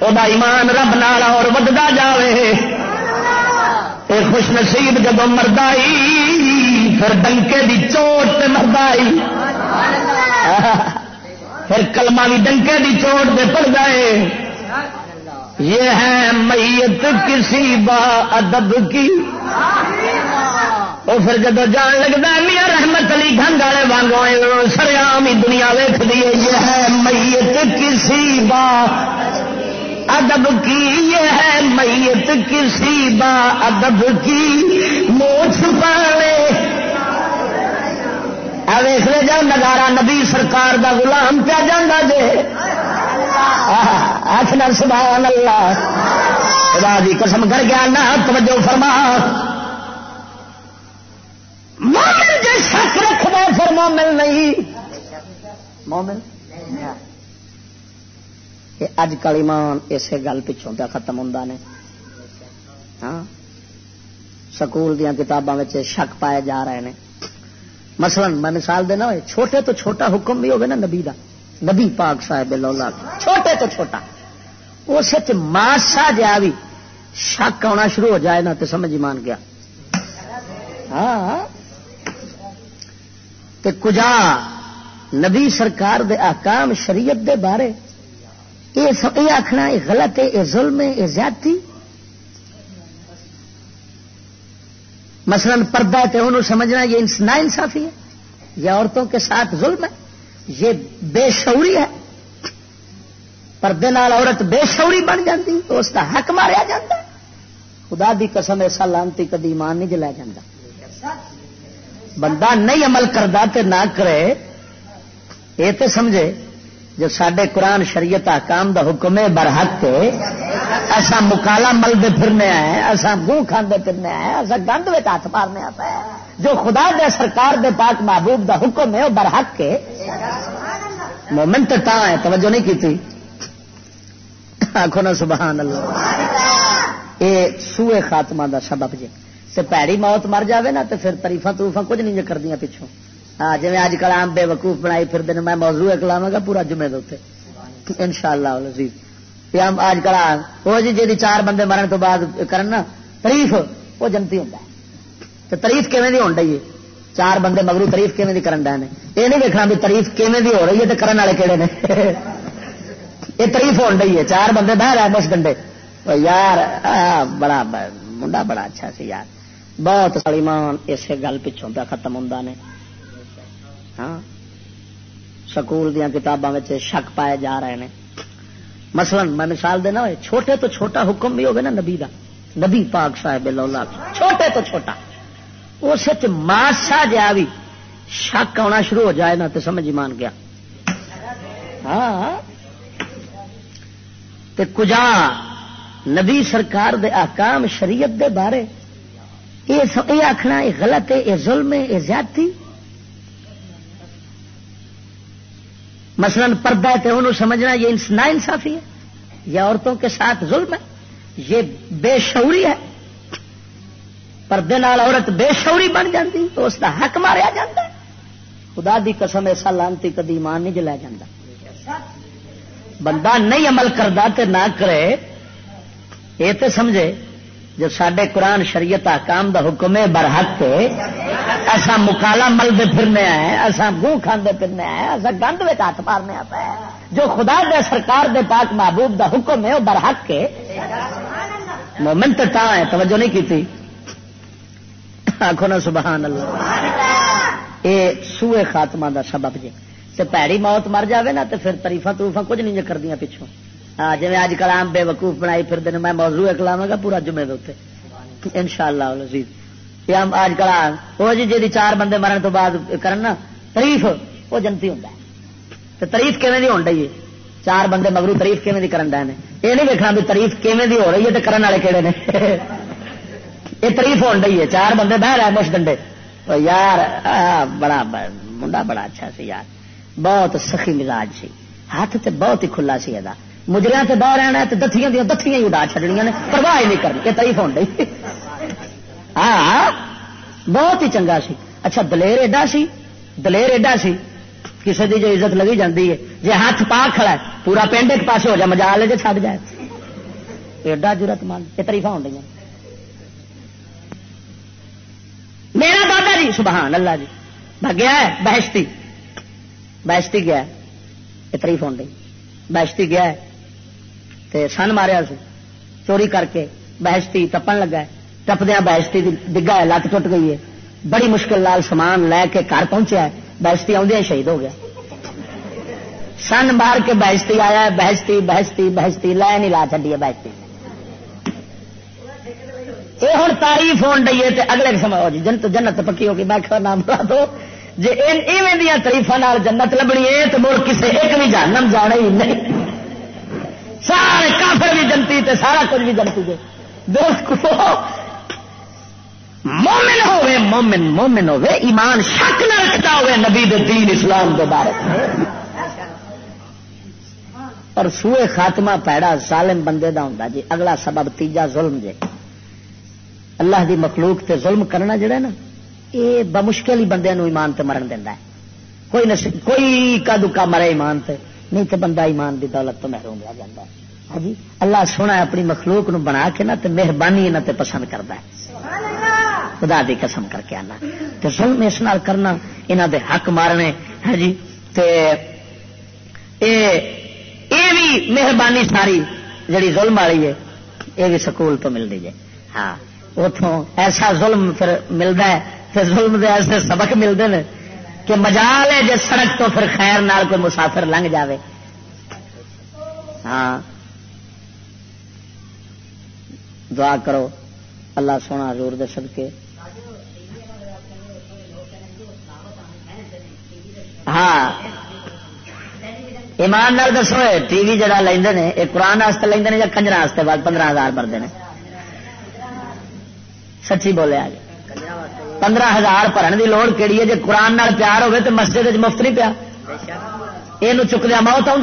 وہ ایمان رب نال اور ودتا جاوے۔ اے خوش نصیب جب مردائی پھر ڈنکے دی چوٹ مردائی پھر کلمہ بھی ڈنکے دی چوٹ پہ پڑ گئے۔ یہ ہے میت کسی با ادب کی۔ وہ پھر جب جان لگتا ہے، میاں رحمت علی گنگ والے وانگو سریام ہی دنیا ویخ دیے یہ ہے میت کسی با ادب کی۔ یہ ہے میت کسی با ادب کی۔ موچ پانے ویس لے جاؤ نگارا نبی سرکار دا غلام پیا جانا جے۔ آخر سبحان اللہ۔ خدا دی قسم کر گیا نہ توجہ فرما۔ مومن جی شک رکھ دے پھر مومن نہیں۔ مومن؟ اج کل ایمان اسے گل پچھوں پہ ختم ہوں نے۔ ہاں؟ سکول دیا کتاباں شک پائے جا رہے ہیں مثلا میں مثال دینا ہوئے چھوٹے تو چھوٹا حکم بھی ہوگا نا نبی دا۔ نبی پاک صاحب لولا چھوٹے تو چھوٹا۔ اس ماسا جا بھی شک آنا شروع ہو جائے نا تو سمجھ مان گیا۔ ہاں۔ کجا نبی سرکار دے احکام شریعت دے بارے۔ یہ آخنا یہ غلط ہے، یہ ظلم ہے، یہ زیادتی۔ مثلا پردہ ہے انہوں سمجھنا یہ نا انصافی ہے، یہ عورتوں کے ساتھ ظلم ہے، یہ بے شعوری ہے۔ پردے نال عورت بے شعوری بن جاتی اس کا حق ماریا جاتا خدا دی قسم ایسا لانتی کدی ایمان نہیں جلایا جاتا۔ بندہ نہیں عمل کرتا تو نہ کرے، یہ تو سمجھے جو سڈے قرآن شریعت آکام دا حکم ہے برحق ایسا مکالا ملتے پھرنے آئے ایسا گوں کھانے پھرنے آئے ایسا گند میں ہاتھ مارنے آتا ہے۔ جو خدا دے سرکار دے پاک محبوب دا حکم ہے، وہ برحق کے مومن تو تا ہے، توجہ نہیں کی آخو نا سبحان اللہ۔ یہ سوئے خاتمہ دا سبب جی تے پیڑی موت مر جاوے نا تو پھر تریفا تروفا کچھ نہیں کردیا پچھوں ہاں جی اج کل آم بے وقوف بنائی پھر دن میں موضوع ایک گا پورا جمعے دے ان شاء اللہ اج کل وہ جی جی چار بندے مرن تو بعد کرنا تریف وہ جنتی ہوں تو تریف کیون کی ہو رہی ہے؟ چار بندے مگرو تریف کیون کی کرن ڈے یہ نہیں دیکھنا بھی تریف کیون کی ہو رہی ہے تو کرن والے کہڑے نے؟ یہ تریف ہو رہی ہے۔ چار بندے بہ رہے بس ڈنڈے یار بڑا منڈا بڑا اچھا سی یار۔ بہت سلیمان اسے گل پچھوں پہ ختم ہوں نے۔ ہاں؟ سکول دیا کتابوں میں شک پائے جا رہے ہیں مثلا میں مثال دینا ہوئے چھوٹے تو چھوٹا حکم بھی ہوگا نا نبی دا۔ نبی پاک صاحب لولا چھوٹے تو چھوٹا۔ اس ماسا جا بھی شک آنا شروع ہو جائے نا تو سمجھ مان گیا۔ ہاں،, ہاں تے کجا نبی سرکار دے احکام شریعت دے بارے، یہ آخنا یہ غلط ہے، یہ ظلم ہے، یہ زیادتی۔ مثلا پردہ ہے تو انہوں سمجھنا یہ نا انصافی ہے، یہ عورتوں کے ساتھ ظلم ہے، یہ بے شعوری ہے۔ پردے نال عورت بے شعوری بن جاتی تو اس کا حق ماریا جاتا ہے۔ خدا دی قسم، ایسا لانتی کدی ایمان نہیں جلایا جاتا بندہ نہیں عمل کرتا تو نہ کرے، یہ تو سمجھے جو سڈے قرآن شریعت آکام دا حکم ہے برحق ایسا مکالا ملتے پھرنے آئے ایسا گو کھانے پھرنے آئے ایسا گند میں ہاتھ مارنے آتا ہے۔ جو خدا دے سرکار دے پاک محبوب دا حکم ہے، وہ برحق کے مومن تو ہے، توجہ نہیں کی آخو نا سبحان اللہ۔ یہ سوئے خاتمہ دا سبب جی تے پیڑی موت مر جاوے نا تو پھر تریفا تروفا کچھ نہیں کردیا پچھوں۔ جی اج کل آم بے وقوف بنائی پھر دن میں موضوع ایک گا پورا جمعے دے ان شاء اللہ اج کل وہ جی جی چار بندے مرن تو بعد کرنا تریف، وہ جنتی ہوں تو تریف کیون کی ہو رہی ہے؟ چار بندے مگرو تریف کیون کی کرن ڈے یہ نہیں دیکھنا بھی تریف کیون کی ہو رہی ہے تو کرن والے کہڑے نے؟ یہ تریف ہو رہی ہے۔ چار بندے بہ رہے مش ڈنڈے۔ یار بڑا منڈا بڑا اچھا سی یار۔ بہت سخی مزاج سی۔ ہاتھ تے بہت ہی کھلا سی یہ مجریا سے باہر رہنا تو دتیاں دیا دتیاں ہی اڈا چڑنیا نے، پرواہ نہیں کرنی، یہ تری فون ڈی ہاں،, ہاں بہت ہی چنگا سی۔ اچھا دلیر ایڈا سی، دلیر ایڈا سی کسی کی جو عزت لگی جاتی ہے۔ جی ہاتھ پا کھڑا ہے، پورا پنڈ ایک پاس ہو جائے مجا لے جی چڑ جائے۔ ایڈا ضرورت مند، یہ تریفا ہو رہی میرا بابا جی سبحان اللہ جی گیا ہے، بہشتی۔ بہشتی گیا یہ تریف ہو رہی بہشتی گیا ہے۔ تے سن ماریا سی، چوری کر کے بہشتی تپن لگا ہے۔ ٹپدیا بہشتی ڈگا ہے، لت ٹوٹ گئی ہے۔ بڑی مشکل لال سامان لے کے گھر پہنچا ہے۔ بہشتی آدھے شہید ہو گیا۔ سن مار کے بہشتی آیا ہے، بہشتی بہشتی بہشتی، لے نہیں لا چڈی ہے بہشتی۔ یہ ہوں تعریف ہون ڈی ہے اگلے سمے ہو جی جنت جنت پکی ہوگی۔ میں نام بلا دو۔ جی ایویں تریفا جنت لبنی ہے تو مڑ کسی ایک بھی جانم جانا ہی نہیں۔ سارے کافر بھی جنتی تے سارا کچھ بھی جنتی دے۔ دوست مومن ہوئے، مومن مومن ہوئے، ایمان شک نہ رکھتا ہوئے نبی دین اسلام دے بارے۔ اور سوئے خاتمہ پیڑا ظالم بندے دا ہوں جی۔ اگلا سبب تیجا ظلم جے۔ اللہ دی مخلوق تے ظلم کرنا جڑا نا یہ بمشکل ہی بندے نو ایمان تے مرن دینا ہے۔ کوئی نصیب کوئی کا دکا مرے ایمان تے۔ نہیں تو بندہ ایمان دی دولت تو محروم رہ جاتا ہے۔ ہاں جی اللہ سونا اپنی مخلوق نو بنا کے نا تے مہربانی یہاں تے پسند کرتا ہے۔ خدا دی قسم کر کے آنا۔ تو ظلم اس نال کرنا یہاں دے حق مارنے۔ ہاں جی تے اے اے بھی مہربانی ساری جڑی ظلم والی ہے یہ بھی سکول تو ملتی ہے۔ ہاں اتوں ایسا ظلم پھر ملتا ہے پھر ظلم دے ایسے سبق ملتے ہیں کہ مجال ہے جس سڑک تو پھر خیر نال کوئی مسافر لنگ جاوے۔ ہاں۔ دعا کرو۔ اللہ سونا زور دے سدکے ہاں۔ ایمان نال دسو ٹی وی جڑا لیندے نے، یہ قرآن واسطے لیندے نے یا کنجر واسطے بعد پندرہ ہزار بھرتے ہیں سچی بولے آج۔ پندرہ ہزار بھرن کی لوڑ کہڑی ہے؟ جی قرآن نال پیار ہوگی تو مسجد مفت نہیں پیا۔ یہ چکدیا موت آؤں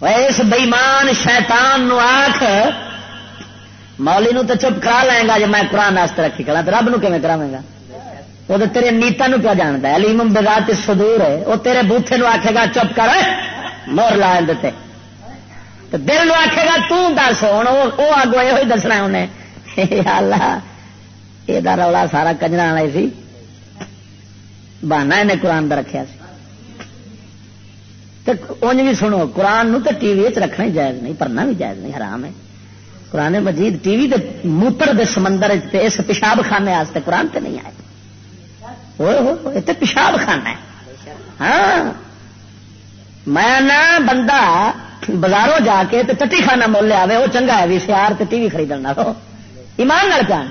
اس بئیمان شیطان نو آخ مولی نو تو چپ کرا لیں گا جی میں قرآن واسطے رکھی کرا تو رب نو کیون کرا گا؟ وہ تو تیرے نیتا نو کیا جانتا ہے۔ علیم بگا سدور ہے۔ وہ تیرے بوتھے نو آخے گا، چپ کر۔ مور لا دیتے دل نو آخے گا تس ہوں وہ آگو یہ دسنا انہیں۔ اللہ یہ رولا سارا کجرا والے سی بہانا انہیں قرآن کا رکھا سی انج بھی سنو قرآن نو تو ٹی وی رکھنا ہی جائز نہیں پڑھنا بھی جائز نہیں حرام ہے قرآن مجید ٹی وی موتر دے سمندر اس پیشاب خانے قرآن تے نہیں آئے تو پیشاب خانہ ہے ہاں میں بندہ بازاروں جا کے ٹٹی خانہ مول لیا وہ چنگا ہے بھی سیار ٹی وی خریدنا لو ایمان نال جان۔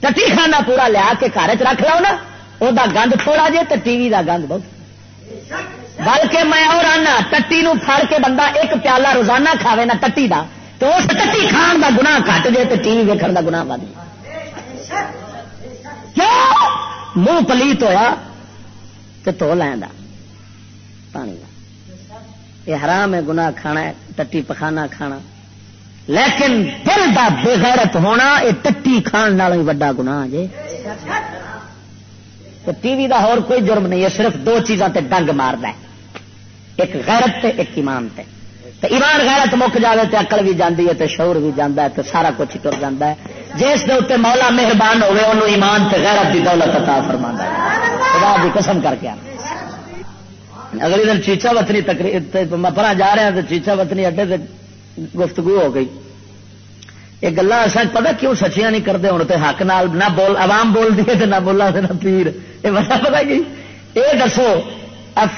ٹٹی خانہ پورا لیا کے گھر چ رکھ لو نا وہ گند تھوڑا جے تو ٹی وی کا گند بہت۔ بلکہ میں اور آنا، ٹٹی نو پھڑ کے بندہ ایک پیالہ روزانہ کھاوے نا ٹٹی دا۔ تو اس ٹٹی کھان دا گنا کٹ جائے تو ٹی وی ویکن کا گنا بن منہ پلیت ہوا تو تو لینا پانی کا یہ حرام ہے گنا کھانا ہے، ٹٹی پخانا کھانا۔ لیکن دل کا بےغیرت ہونا، یہ ٹٹی کھان والا ہی وا گنا جی ٹی وی کا اور کوئی جرم نہیں ہے صرف دو چیزاں تے ڈنگ مارد ہے۔ ایک غیرت تے، ایک ایمان تے۔ تو ایمان غیرت مک جائے تو اکل بھی جاتی ہے تو شعور بھی جانا ہے تو سارا کچھ ٹر جا ہے۔ جس کے اتنے مولا مہربان ہوئے انہوں ایمان تے غیرت کی دولت عطا فرما ہے۔ خدا کی قسم کر کے اگلی دن چیچا وطنی تقریب پرا جا رہے ہیں تو چیچا وطنی اڈے سے گفتگو ہو گئی۔ یہ گلا اصل پتا کیوں سچیاں نہیں کرتے ہوں تو حق نال نہ بول، عوام بول دی نہ بولا نہ پیر۔ یہ مطلب وجہ پتا کی؟ یہ دسو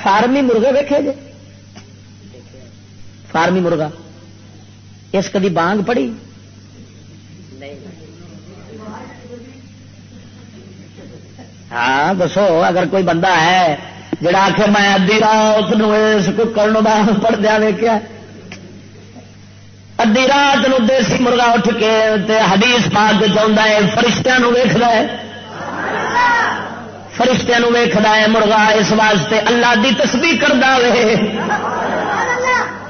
فارمی مرغے ویکے جی فارمی مرغا۔ اس کدی بانگ پڑی؟ ہاں دسو، اگر کوئی بندہ ہے جڑا آخ میں ادی رات اس ککڑ پڑھ دیا ویکیا ادی رات نو دیسی مرغا اٹھ کے تے حدیث پاک چاہتا ہے فرشتوں ویخ ہے فرشتوں ویخد ہے مرغا اس واسطے اللہ دی تسبیح کرتا وے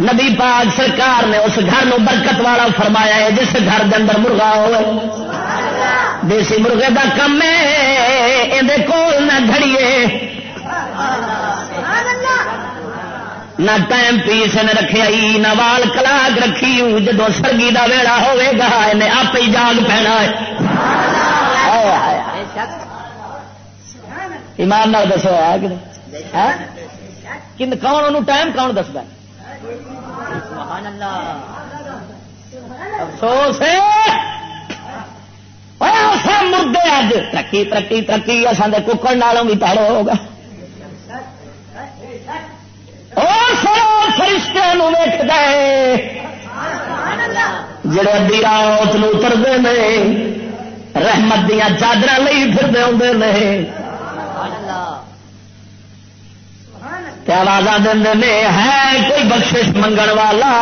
نبی پاک سرکار نے اس گھر نو برکت والا فرمایا ہے جس گھر کے اندر مرغا ہو دیسی مرغے کا کم ہے یہ کول نہ گھڑیے نہ ٹائم پیس نے رکھے نہ وال کلاک رکھی جدو سرگی کا ویڑا ہوگا انہیں آپ ہی جاگ پینا ہے ایمان دسو ہے کہ کون ٹائم کون دستا افسوس مردے اج ترقی ترقی ترقی اصل ککڑ نالوں بھی پیڑے ہوگا فرشتے گئے جڑے ادی رات اترتے ہیں رحمت دیا چادر لی پھرتے آتے ہیں آواز دے ہے کوئی بخش منگن والا؟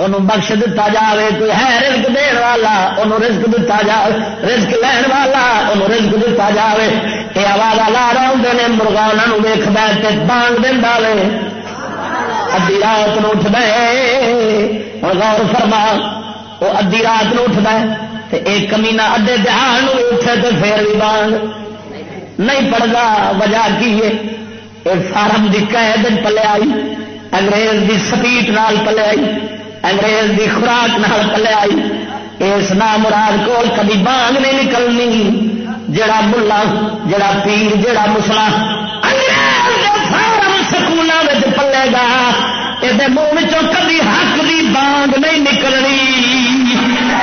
انہوں بخش دتا جائے کوئی ہے رزق دین والا انہوں رزق دتا جائے رزق لین والا انہوں رزق دتا جائے یہ آواز لا رہے ہوں نے مرغا انہوں ویخ دے بانگ دینا وے ادی رات نو اٹھ دے ہوں غور فرما وہ ادی رات نو اٹھ دے ایک کمینا ادے دہان اٹھے تو پھر بھی بانگ نہیں پڑھتا وجہ کی ہے فارم کی قید پلے آئی انگریز کی سپیٹ نال پلے آئی انگریز کی خوراک نال آئی۔ اس نام مراد کو کبھی بانگ نہیں نکلنی۔ جڑا ملا جڑا پیر جڑا مسلا سکولوں میں پلے گا۔ یہ منہ کبھی حق کی بانگ نہیں نکلنی۔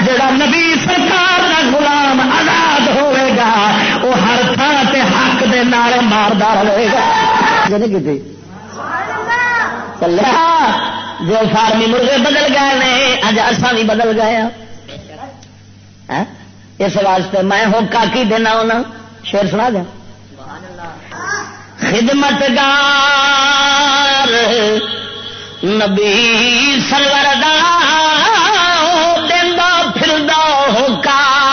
جڑا نبی سرکار کا غلام آزاد ہوئے گا وہ ہر تھان سے حق دے نعرے ماردار رہے گا۔ چلے۔ جو فارمی مرغے بدل گئے نے، اج اصا بھی بدل گئے ہاں۔ ہاں؟ اس واسطے میں ہو کی دینا ہونا شیر سنا دیا خدمت گار نبی سرور دا پھر ہو کا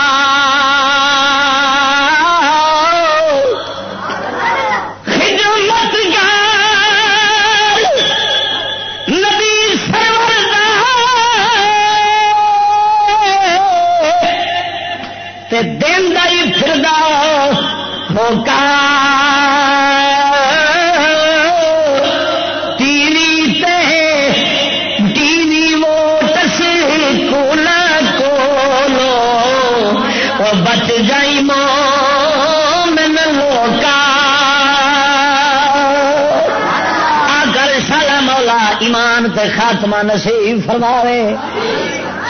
ایمان تے خاتمہ نصیب فرماوے،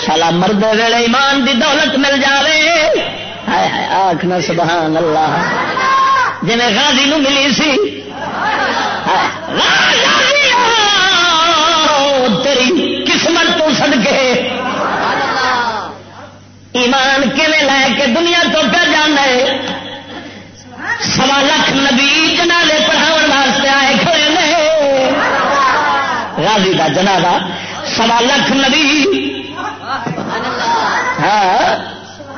شالا مرد ویلے ایمان دی دولت مل جائے آخنا سبحان اللہ۔ جی غازی نو ملی سی۔ تیری قسمت تو سد کے ایمان کیون لے کے دنیا تو پہ جانا ہے سوا لکھ نبی جنالے پڑھاؤ واسطے آئے کھڑے نے راضی کا جنازہ سوا لکھ نبی ہاں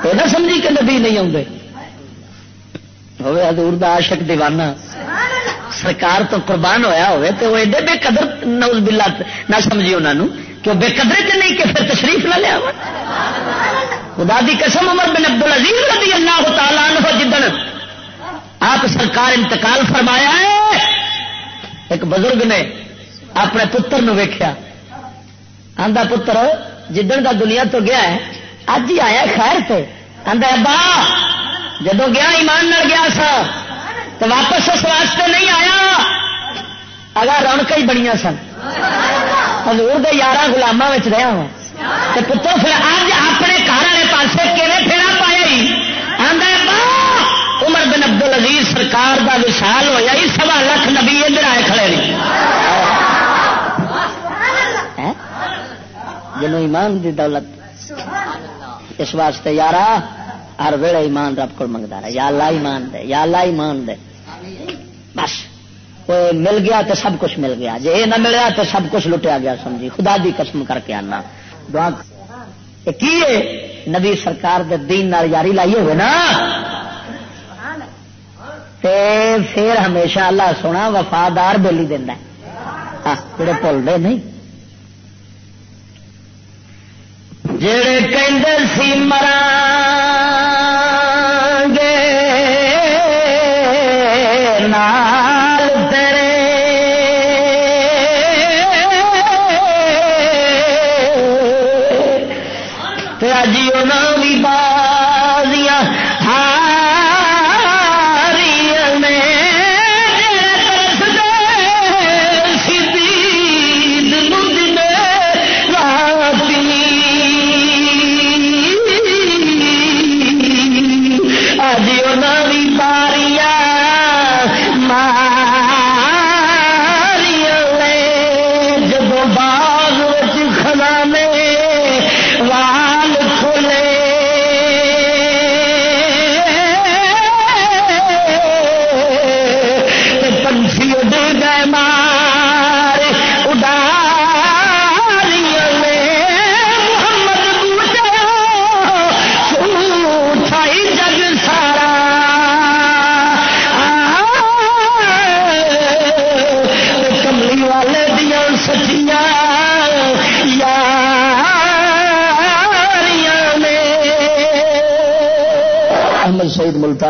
تو نہ سمجھی کہ نبی نہیں آتے ہوئے حضور دا عاشق دیوانہ۔ سرکار تو قربان ہویا ہوئے تو وہ ایڈے بے قدر نوز بلا نہ سمجھی انہوں کہ بے قدرے چ نہیں کہ پھر تشریف نہ لیا خدا دی قسم عمر بن عبد العزیز رضی اللہ تعالیٰ عنہ جدن آپ سرکار انتقال فرمایا ہے۔ ایک بزرگ نے اپنے پتر نو ویخیا آدھا پتر، جدن کا دنیا تو گیا ہے، اج ہی آیا خیر سے آدھا ابا جدو گیا، ایمان نہ گیا سا تو واپس اس واسطے نہیں آیا۔ اگر رونق ہی بڑی سن۔ ہزور کے یارہ گلاموں رہا ہوں۔ تو پتر، پھر اج اپنے گھر والے پاس کھے پھیرا پایا ہی؟ آدھا ابا، عمر بن عبد العزیز سرکار کا وشال ہوا ہی، سوا لکھ نبی ادھر آئے کھڑے نہیں جنو ایمان دی دولت. اس واسطے یارا ہر ویڑے ایمان رب کو منگتا رہا یا اللہ ایمان دے یا اللہ ایمان دے. بس مل گیا تو سب کچھ مل گیا. جی یہ نہ ملیا تو سب کچھ لٹیا گیا سمجھی؟ خدا دی قسم کر کے آنا. دعا کی نبی سرکار دے دین نال یاری لائی ہوئے نا؟ تے پھر ہمیشہ اللہ سونا وفادار بولی دینا جڑے بھولتے نہیں؟ جڑے کہ سی مرا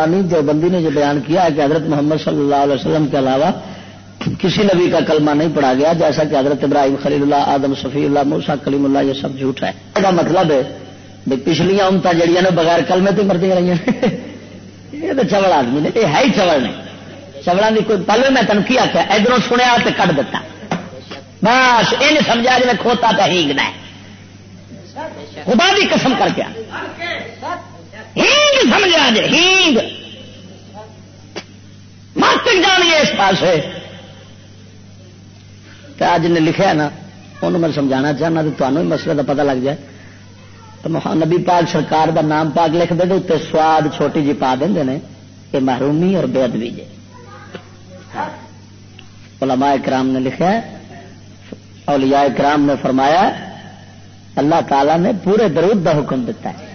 ملتانی جو بندی نے جو بیان کیا ہے کہ حضرت محمد صلی اللہ علیہ وسلم کے علاوہ کسی نبی کا کلمہ نہیں پڑھا گیا، جیسا کہ حضرت ابراہیم خلیل اللہ، آدم صفی اللہ موسا کلیم اللہ، یہ سب جھوٹ ہے کا مطلب ہے پچھلیاں امتا جڑیاں نے بغیر کلمے تو مرتی رہی ہیں۔ یہ تو چوڑ آدمی نے یہ ہے ہی چوڑ نے چوڑا کی کوئی، پہلے میں تنقی آخیا ادھر سنیا تو کٹ دیتا۔ بس، یہ سمجھا جی کھوتا تو ہینگنا ہے۔ خدا بھی قسم کر کے۔ ہینگ سمجھا جی ہینگ۔ مت جانیے اس پاس اج نے لکھا نا، انہوں میں سمجھانا چاہنا تو تمہیں مسئلے کا پتا لگ جائے۔ تو نبی پاک سرکار دا نام پاک لکھ دے اتنے سواد چھوٹی جی پا دیں نے، یہ محرومی اور بے ادبی جی علماء کرام نے لکھا اولیاء کرام نے فرمایا اللہ تعالی نے پورے درود دا حکم دیتا ہے۔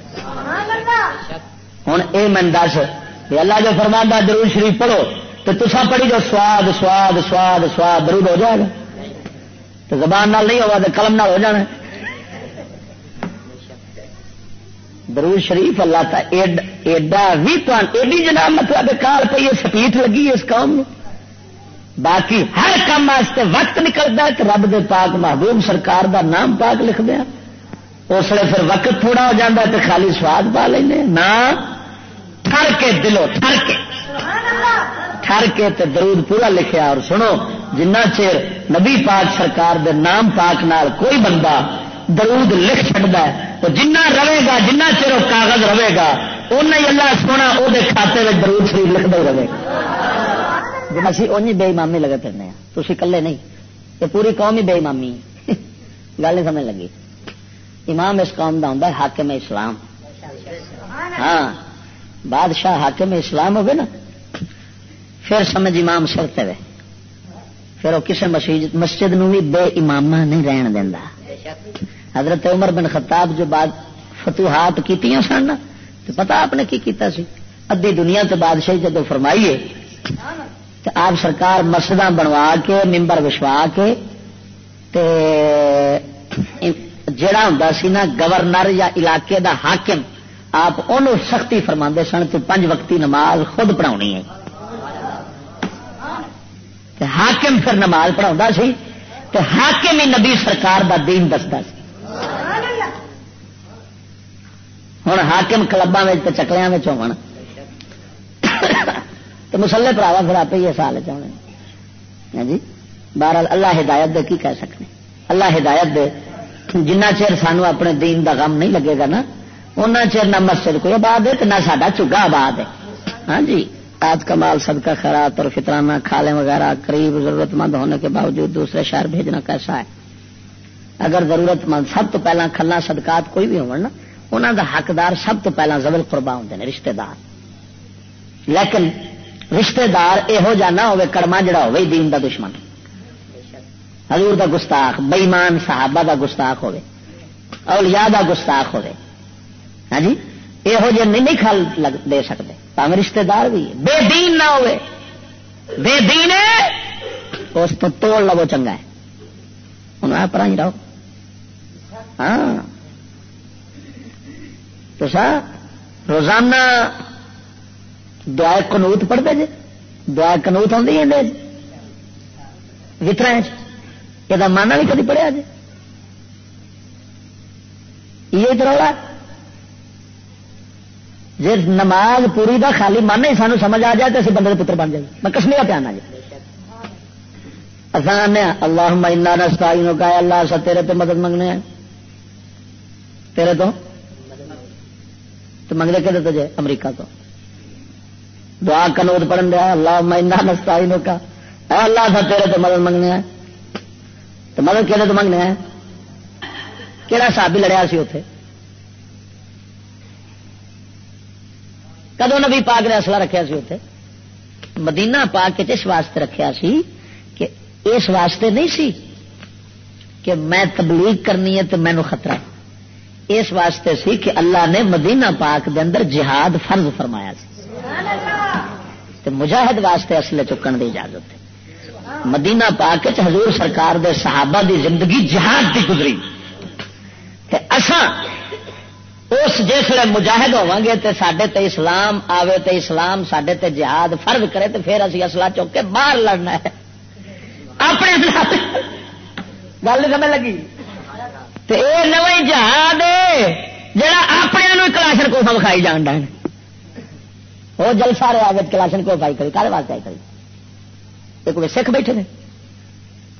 ہوں یہ من دس اللہ جو فرما درود شریف پڑھو، تو تصا پڑھی جو سواد سواد سواد سواد درود ہو جائے گا۔ تو زبان نال نہیں ہوگا تو قلم نال ہو جانا۔ درود شریف اللہ تا ایڈا بھی ایڈی جناب مطلب کال پہ یہ سپیٹ لگی اس قوم میں باقی ہر کام واسطے وقت نکلتا ہے کہ رب دے پاک محبوب سرکار دا نام پاک لکھ دیا۔ اس لیے پھر وقت تھوڑا ہو جاتا تو خالی سواد پا لیں نہ ٹھر کے دلو ٹھر کے۔ ٹھر کے تے درود پورا لکھیا اور سنو، جنہ چر نبی پاک سرکار دے نام پاک نال کوئی بندہ درود لکھ چڑتا ہے، تو جنہ رہے گا، جنہ چر وہ کاغذ رہے گا، اُن ہی اللہ سونا وہ کھاتے میں درود شریف لکھتا ہی رہے۔ گا جی اُن بے امامی لگے پھرنے ہیں۔ تھی کلے نہیں، یہ پوری قوم ہی بے امامی گل نہیں سمجھ لگی۔ امام اس قوم کا ہوں حاکم اسلام۔ ہاں بادشاہ حاکم اسلام ہوگی نا، پھر سمجھ امام سر تے پھر وہ کسی مسجد مسجد نو بھی بے امام نہیں رہن دینا حضرت عمر بن خطاب جو بعد فتوحات کی سن تو پتا آپ نے کی کیتا سی؟ ادی دنیا تو بادشاہی جدو فرمائیے تو آپ سرکار مسجد بنوا کے ممبر وشوا کے، تے جڑا ہوں سی نا گورنر یا علاقے دا حاکم، آپ ان سختی فرما سن تو پنج وقتی نماز خود پڑھا ہے۔ حاکم پھر نماز پڑھا سی تو حاکم ہی نبی سرکار دا دین دستا سی۔ ہوں ہاکم کلبا چکلیا ہو تو مسلے پراوا پھر آپ ہی سال چاہنے ہاں جی؟ بہرحال اللہ ہدایت دے کی کہہ سکتے اللہ ہدایت دے جنہ چر سانو اپنے دین دا غم نہیں لگے گا نا ان چر نہ مسجد کوئی آباد ہے نہ ساڈا چگا آباد ہے ہاں جی آج کمال صدقہ خیرات اور فطرانہ کھالے وغیرہ قریب ضرورت مند ہونے کے باوجود دوسرے شہر بھیجنا کیسا ہے اگر ضرورت مند سب تو پہلا کھلا صدقات کوئی بھی ہو انہوں دا حقدار سب تو پہلا زبل قربا ہوں رشتے دار لیکن رشتے دار یہو جہ نہ ہوے کڑما جڑا ہوے دین دا دشمن حضور دا گستاخ بئیمان صحابہ دا گستاخ ہوے اولیاء دا گستاخ ہوے ہاں جی؟ یہو جہ نہیں کھل دے سکتے۔ پاوے رشتے دار بھی بے دین نہ ہوئے۔ بے دین اس تو توڑ لو چنگا ہے۔ انہوں پر ہی رہو۔ ہاں۔ تو سا، روزانہ دعا کنوت پڑھتے جی دعا کنوت آدھی ہے وطر یہ مانا بھی کدی پڑھیا جی یہ رولا جی نماز پوری دا خالی من ہی سانو سمجھ آ جائے تو اسی بندے پتر بن جائے۔ میں کشمیر پیانا جی۔ آسان اللہ رستا کا اللہ سا تیرے تو مدد منگنے ہیں۔ تیرے تو؟ تو منگتے کہ تجھے امریکہ تو۔ دعا کنود پڑھن دیا۔ اللہ مہینہ رستا کا۔ اللہ سا تیرے تو مدد منگنے ہیں۔ تو مدد کہ تو منگنے ہیں؟ کہڑا صاحب لڑیا سی اتے کدو نبی پاک نے اصلہ رکھا سی اتنے مدینہ پاک اس واسطے رکھا سی کہ اس واسطے نہیں سی کہ میں تبلیغ کرنی ہے تو مینو خطرہ۔ اس واسطے سی کہ اللہ نے مدینہ پاک دے اندر جہاد فرض فرمایا سی۔ تو مجاہد واسطے اصل چکن کی اجازت ہے۔ مدینہ پاک حضور سرکار دے صحابہ دی زندگی جہاد کی گزری۔ اساں اس جسے مجاہد ہوا گے تو سڈے تے اسلام آوے تے اسلام سڈے تے جہاد فرض کرے تو پھر اسی اصلا چوک کے باہر لڑنا ہے۔ اپنے گل سمجھ لگی؟ تو یہ نو جہاد جا اپنے کلاشن کو کھائی جان ڈائن وہ جل سارے آگے کلاشن کو پائی کری۔ کالے واسطے کری؟ کوئی سکھ بیٹھے نے؟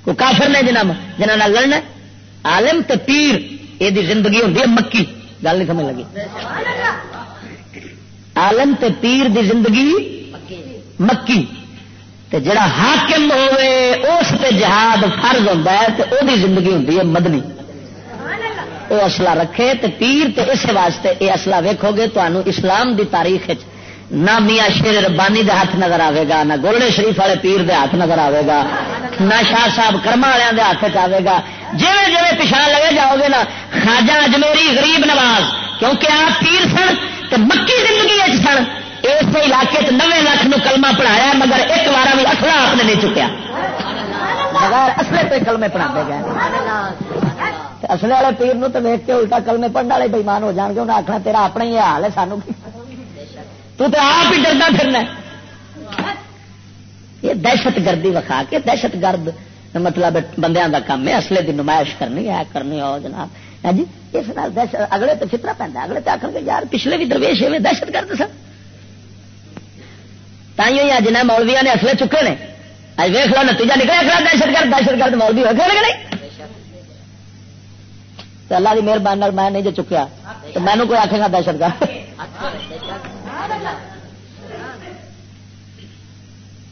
کوئی کافر نے جناب جنہوں لڑنا عالم تے پیر یہ زندگی ہوتی ہے مکی۔ گل نہیں سمجھ لگی۔ عالم تے پیر دی زندگی مکی۔ تے جڑا حاکم ہوئے اس تے جہاد فرض ہوتا ہے تے او دی زندگی ہوتی ہے مدنی۔ وہ اصلا رکھے تے پیر تے اس واسطے یہ اصلا ویکو گے تو اسلام دی تاریخ نہ میاں شیر ربانی دے ہاتھ نظر آئے گا، نہ گولڈے شریف والے پیر دے ہاتھ نظر آئے گا، نہ شاہ صاحب کرما والوں دے ہاتھ آئے گا۔ جی جی پچھا لگے جاؤ گے نا خاجا اجمیری غریب نواز، کیونکہ آپ پیر سن تو مکی زندگی سن، اس علاقے نوے لاکھ نو کلمہ پڑھایا مگر ایک بار بھی اصلا آپ نے نہیں چکیا۔ بغیر اصلے پہ کلمے پڑھا گئے۔ اصلے والے پیر نو تو ویک کے الٹا کلمے پڑھنے والے بےمان ہو جان گے انہیں آخنا تیرا اپنا ہی حال ہے، سانو تو آپ ہی ڈردا پھرنا یہ دہشت گردی وکھا کے، دہشت گرد مطلب بندیاں کا کام ہے۔ اصلے کی نمائش کرنی ہے کرنی ہو جناب۔ ہاں جی اس اگلے تو فطرہ پہ اگلے تو آخر یار پچھلے بھی درویش ہے دہشت گرد سر تھی اج مولویا نے اصلے چکے نے۔ اج ویخ لو، نتیجہ نکلے کھڑا دہشت گرد۔ دہشت گرد مول بھی ہوئے نہیں؟ اللہ کی مہربانی میں نہیں جو چکیا، تو مینو کوئی آخے گا دہشت گرد۔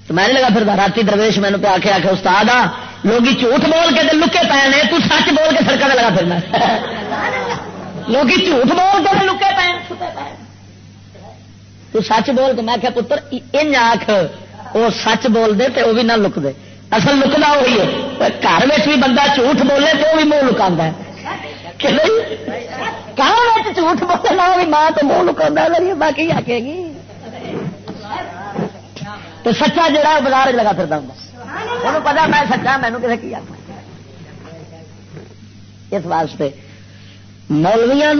تو میں نہیں لگا پھر رات درویش مینو پہ آخیا آخر استاد آ لوگ جھوٹ بول کے لکے پے نے، تو سچ بول کے سڑکوں لگا پھرنا لوگ جھوٹ بول کے لکے پے۔ تو سچ بول کے میں کیا پتر ان آخ وہ سچ بول دے تو وہ بھی نہ لک دے۔ اصل لکنا وہی ہے۔ گھر میں بھی بندہ جھوٹ بولے تو وہ بھی منہ لکا ہے۔ جھوٹ بولے نہ بھی ماں تو منہ لکا باقی آکے گی۔ تو سچا جڑا بازار لگا پھر وہ پتا میں سچا مینو کسی کی اس واسطے مولویا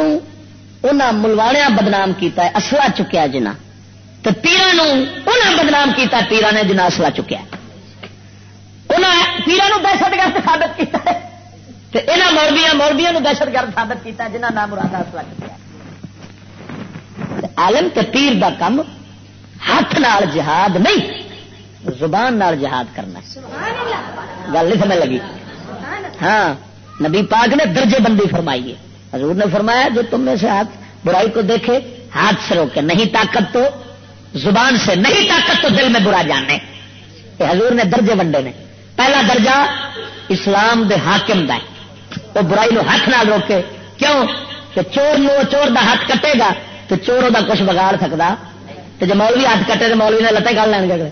ملوانیا بدنام کیتا ہے اصلا چکیا جنا تو پیران بدنام کیتا پیران نے جنا اصلا چکیا پیران دہشت گرد سابت کیا یہاں مولبیا مولبیا دہشت گرد سابت کیا جنہ نام مراد اصلا چکیا عالم تے پیر دا کم ہاتھ نال جہاد نہیں زبان نال جہاد کرنا گل نہیں سمجھ لگی؟ ہاں نبی پاک نے درجے بندی فرمائی ہے۔ حضور نے فرمایا جو تم میں سے ہاتھ برائی کو دیکھے ہاتھ سے روکے نہیں طاقت تو زبان سے نہیں طاقت تو دل میں برا جانے۔ یہ حضور نے درجے ونڈے نے۔ پہلا درجہ اسلام دے حاکم دا ہے۔ وہ برائی نو ہاتھ نہ روکے۔ کیوں؟ کہ چور نو چور دا ہاتھ کٹے گا تو چوروں دا کچھ بگاڑ سکتا۔ تو جب مولوی ہاتھ کٹے تو مولوی نے لتے گل لین گے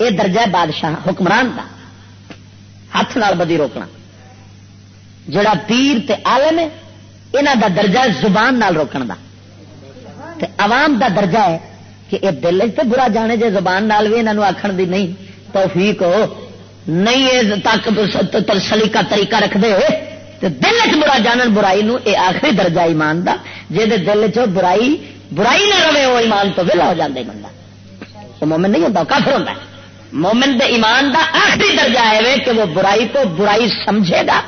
یہ درجہ ہے بادشاہ حکمران کا ہاتھ نال بدی روکنا۔ جڑا پیر تے عالم ہے یہاں دا درجہ زبان نال روکن دا۔ تے عوام دا درجہ ہے کہ یہ دل سے برا جانے جے زبان نال بھی یہاں آخر دی نہیں، توفیق ہو۔ نہیں یہ تک ترسلی کا طریقہ رکھ دل چ برا جانن برائی نو اے آخری درجہ ایمان دا، جے دے دل چ برائی برائی نہ رہے وہ ایمان تو ویلا ہو جاتا بندہ۔ وہ مومن نہیں ہوتا کافر ہوتا ہے۔ مومن دے ایمان دا آخری درجہ ہے کہ وہ برائی کو برائی سمجھے گا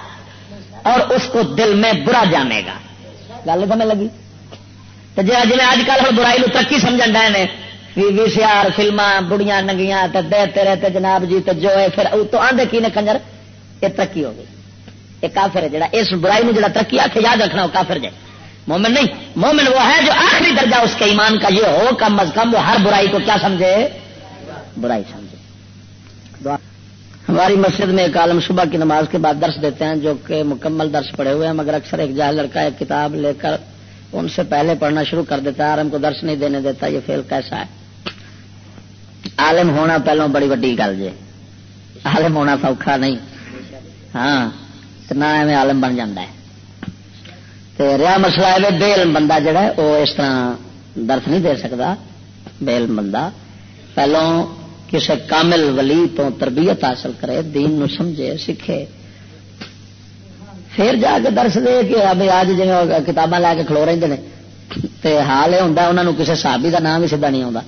اور اس کو دل میں برا جانے گا۔ گل سمجھ لگی؟ تو جی جی اج کل برائی ترقی سمجھ رہے ہیں وی سی آر فلما بڑیاں ننگیاں دے تیرے تے جناب جی تو جو ہے، پھر تو آدھے کی نے کنجر؟ یہ ترقی ہو گئی۔ یہ کافر ہے جڑا، اس برائی میں جڑا ترقی آ کے یاد رکھنا، وہ کافر جائے مومن نہیں، مومن وہ ہے جو آخری درجہ اس کے ایمان کا، یہ ہو کم از کم وہ ہر برائی کو کیا سمجھے؟ برائی سمجھے۔ ہماری مسجد میں ایک عالم صبح کی نماز کے بعد درس دیتے ہیں جو کہ مکمل درس پڑے ہوئے ہیں، مگر اکثر ایک جاہل لڑکا ایک کتاب لے کر ان سے پہلے پڑھنا شروع کر دیتا ہے، عالم کو درس نہیں دینے دیتا، یہ فیل کیسا ہے؟ عالم ہونا پہلو بڑی وڈی گل جی عالم ہونا سوکھا نہیں۔ ہاں۔ نہ ایویں عالم بن جا رہا مسئلہ ہے بے علم بندہ جڑا ہے، وہ اس طرح درس نہیں دے سکتا، بے علم بندہ۔ پہلوں کسی کامل ولی تو تربیت حاصل کرے، دین نو سمجھے، سیکھے۔ پھر جا کے درس دے کہ ابھی آج جی کتاباں لے کے کھلو رہے ہیں حال یہ ہوتا انہوں نے کسی صحابی کا نام ہی سیدا نہیں آتا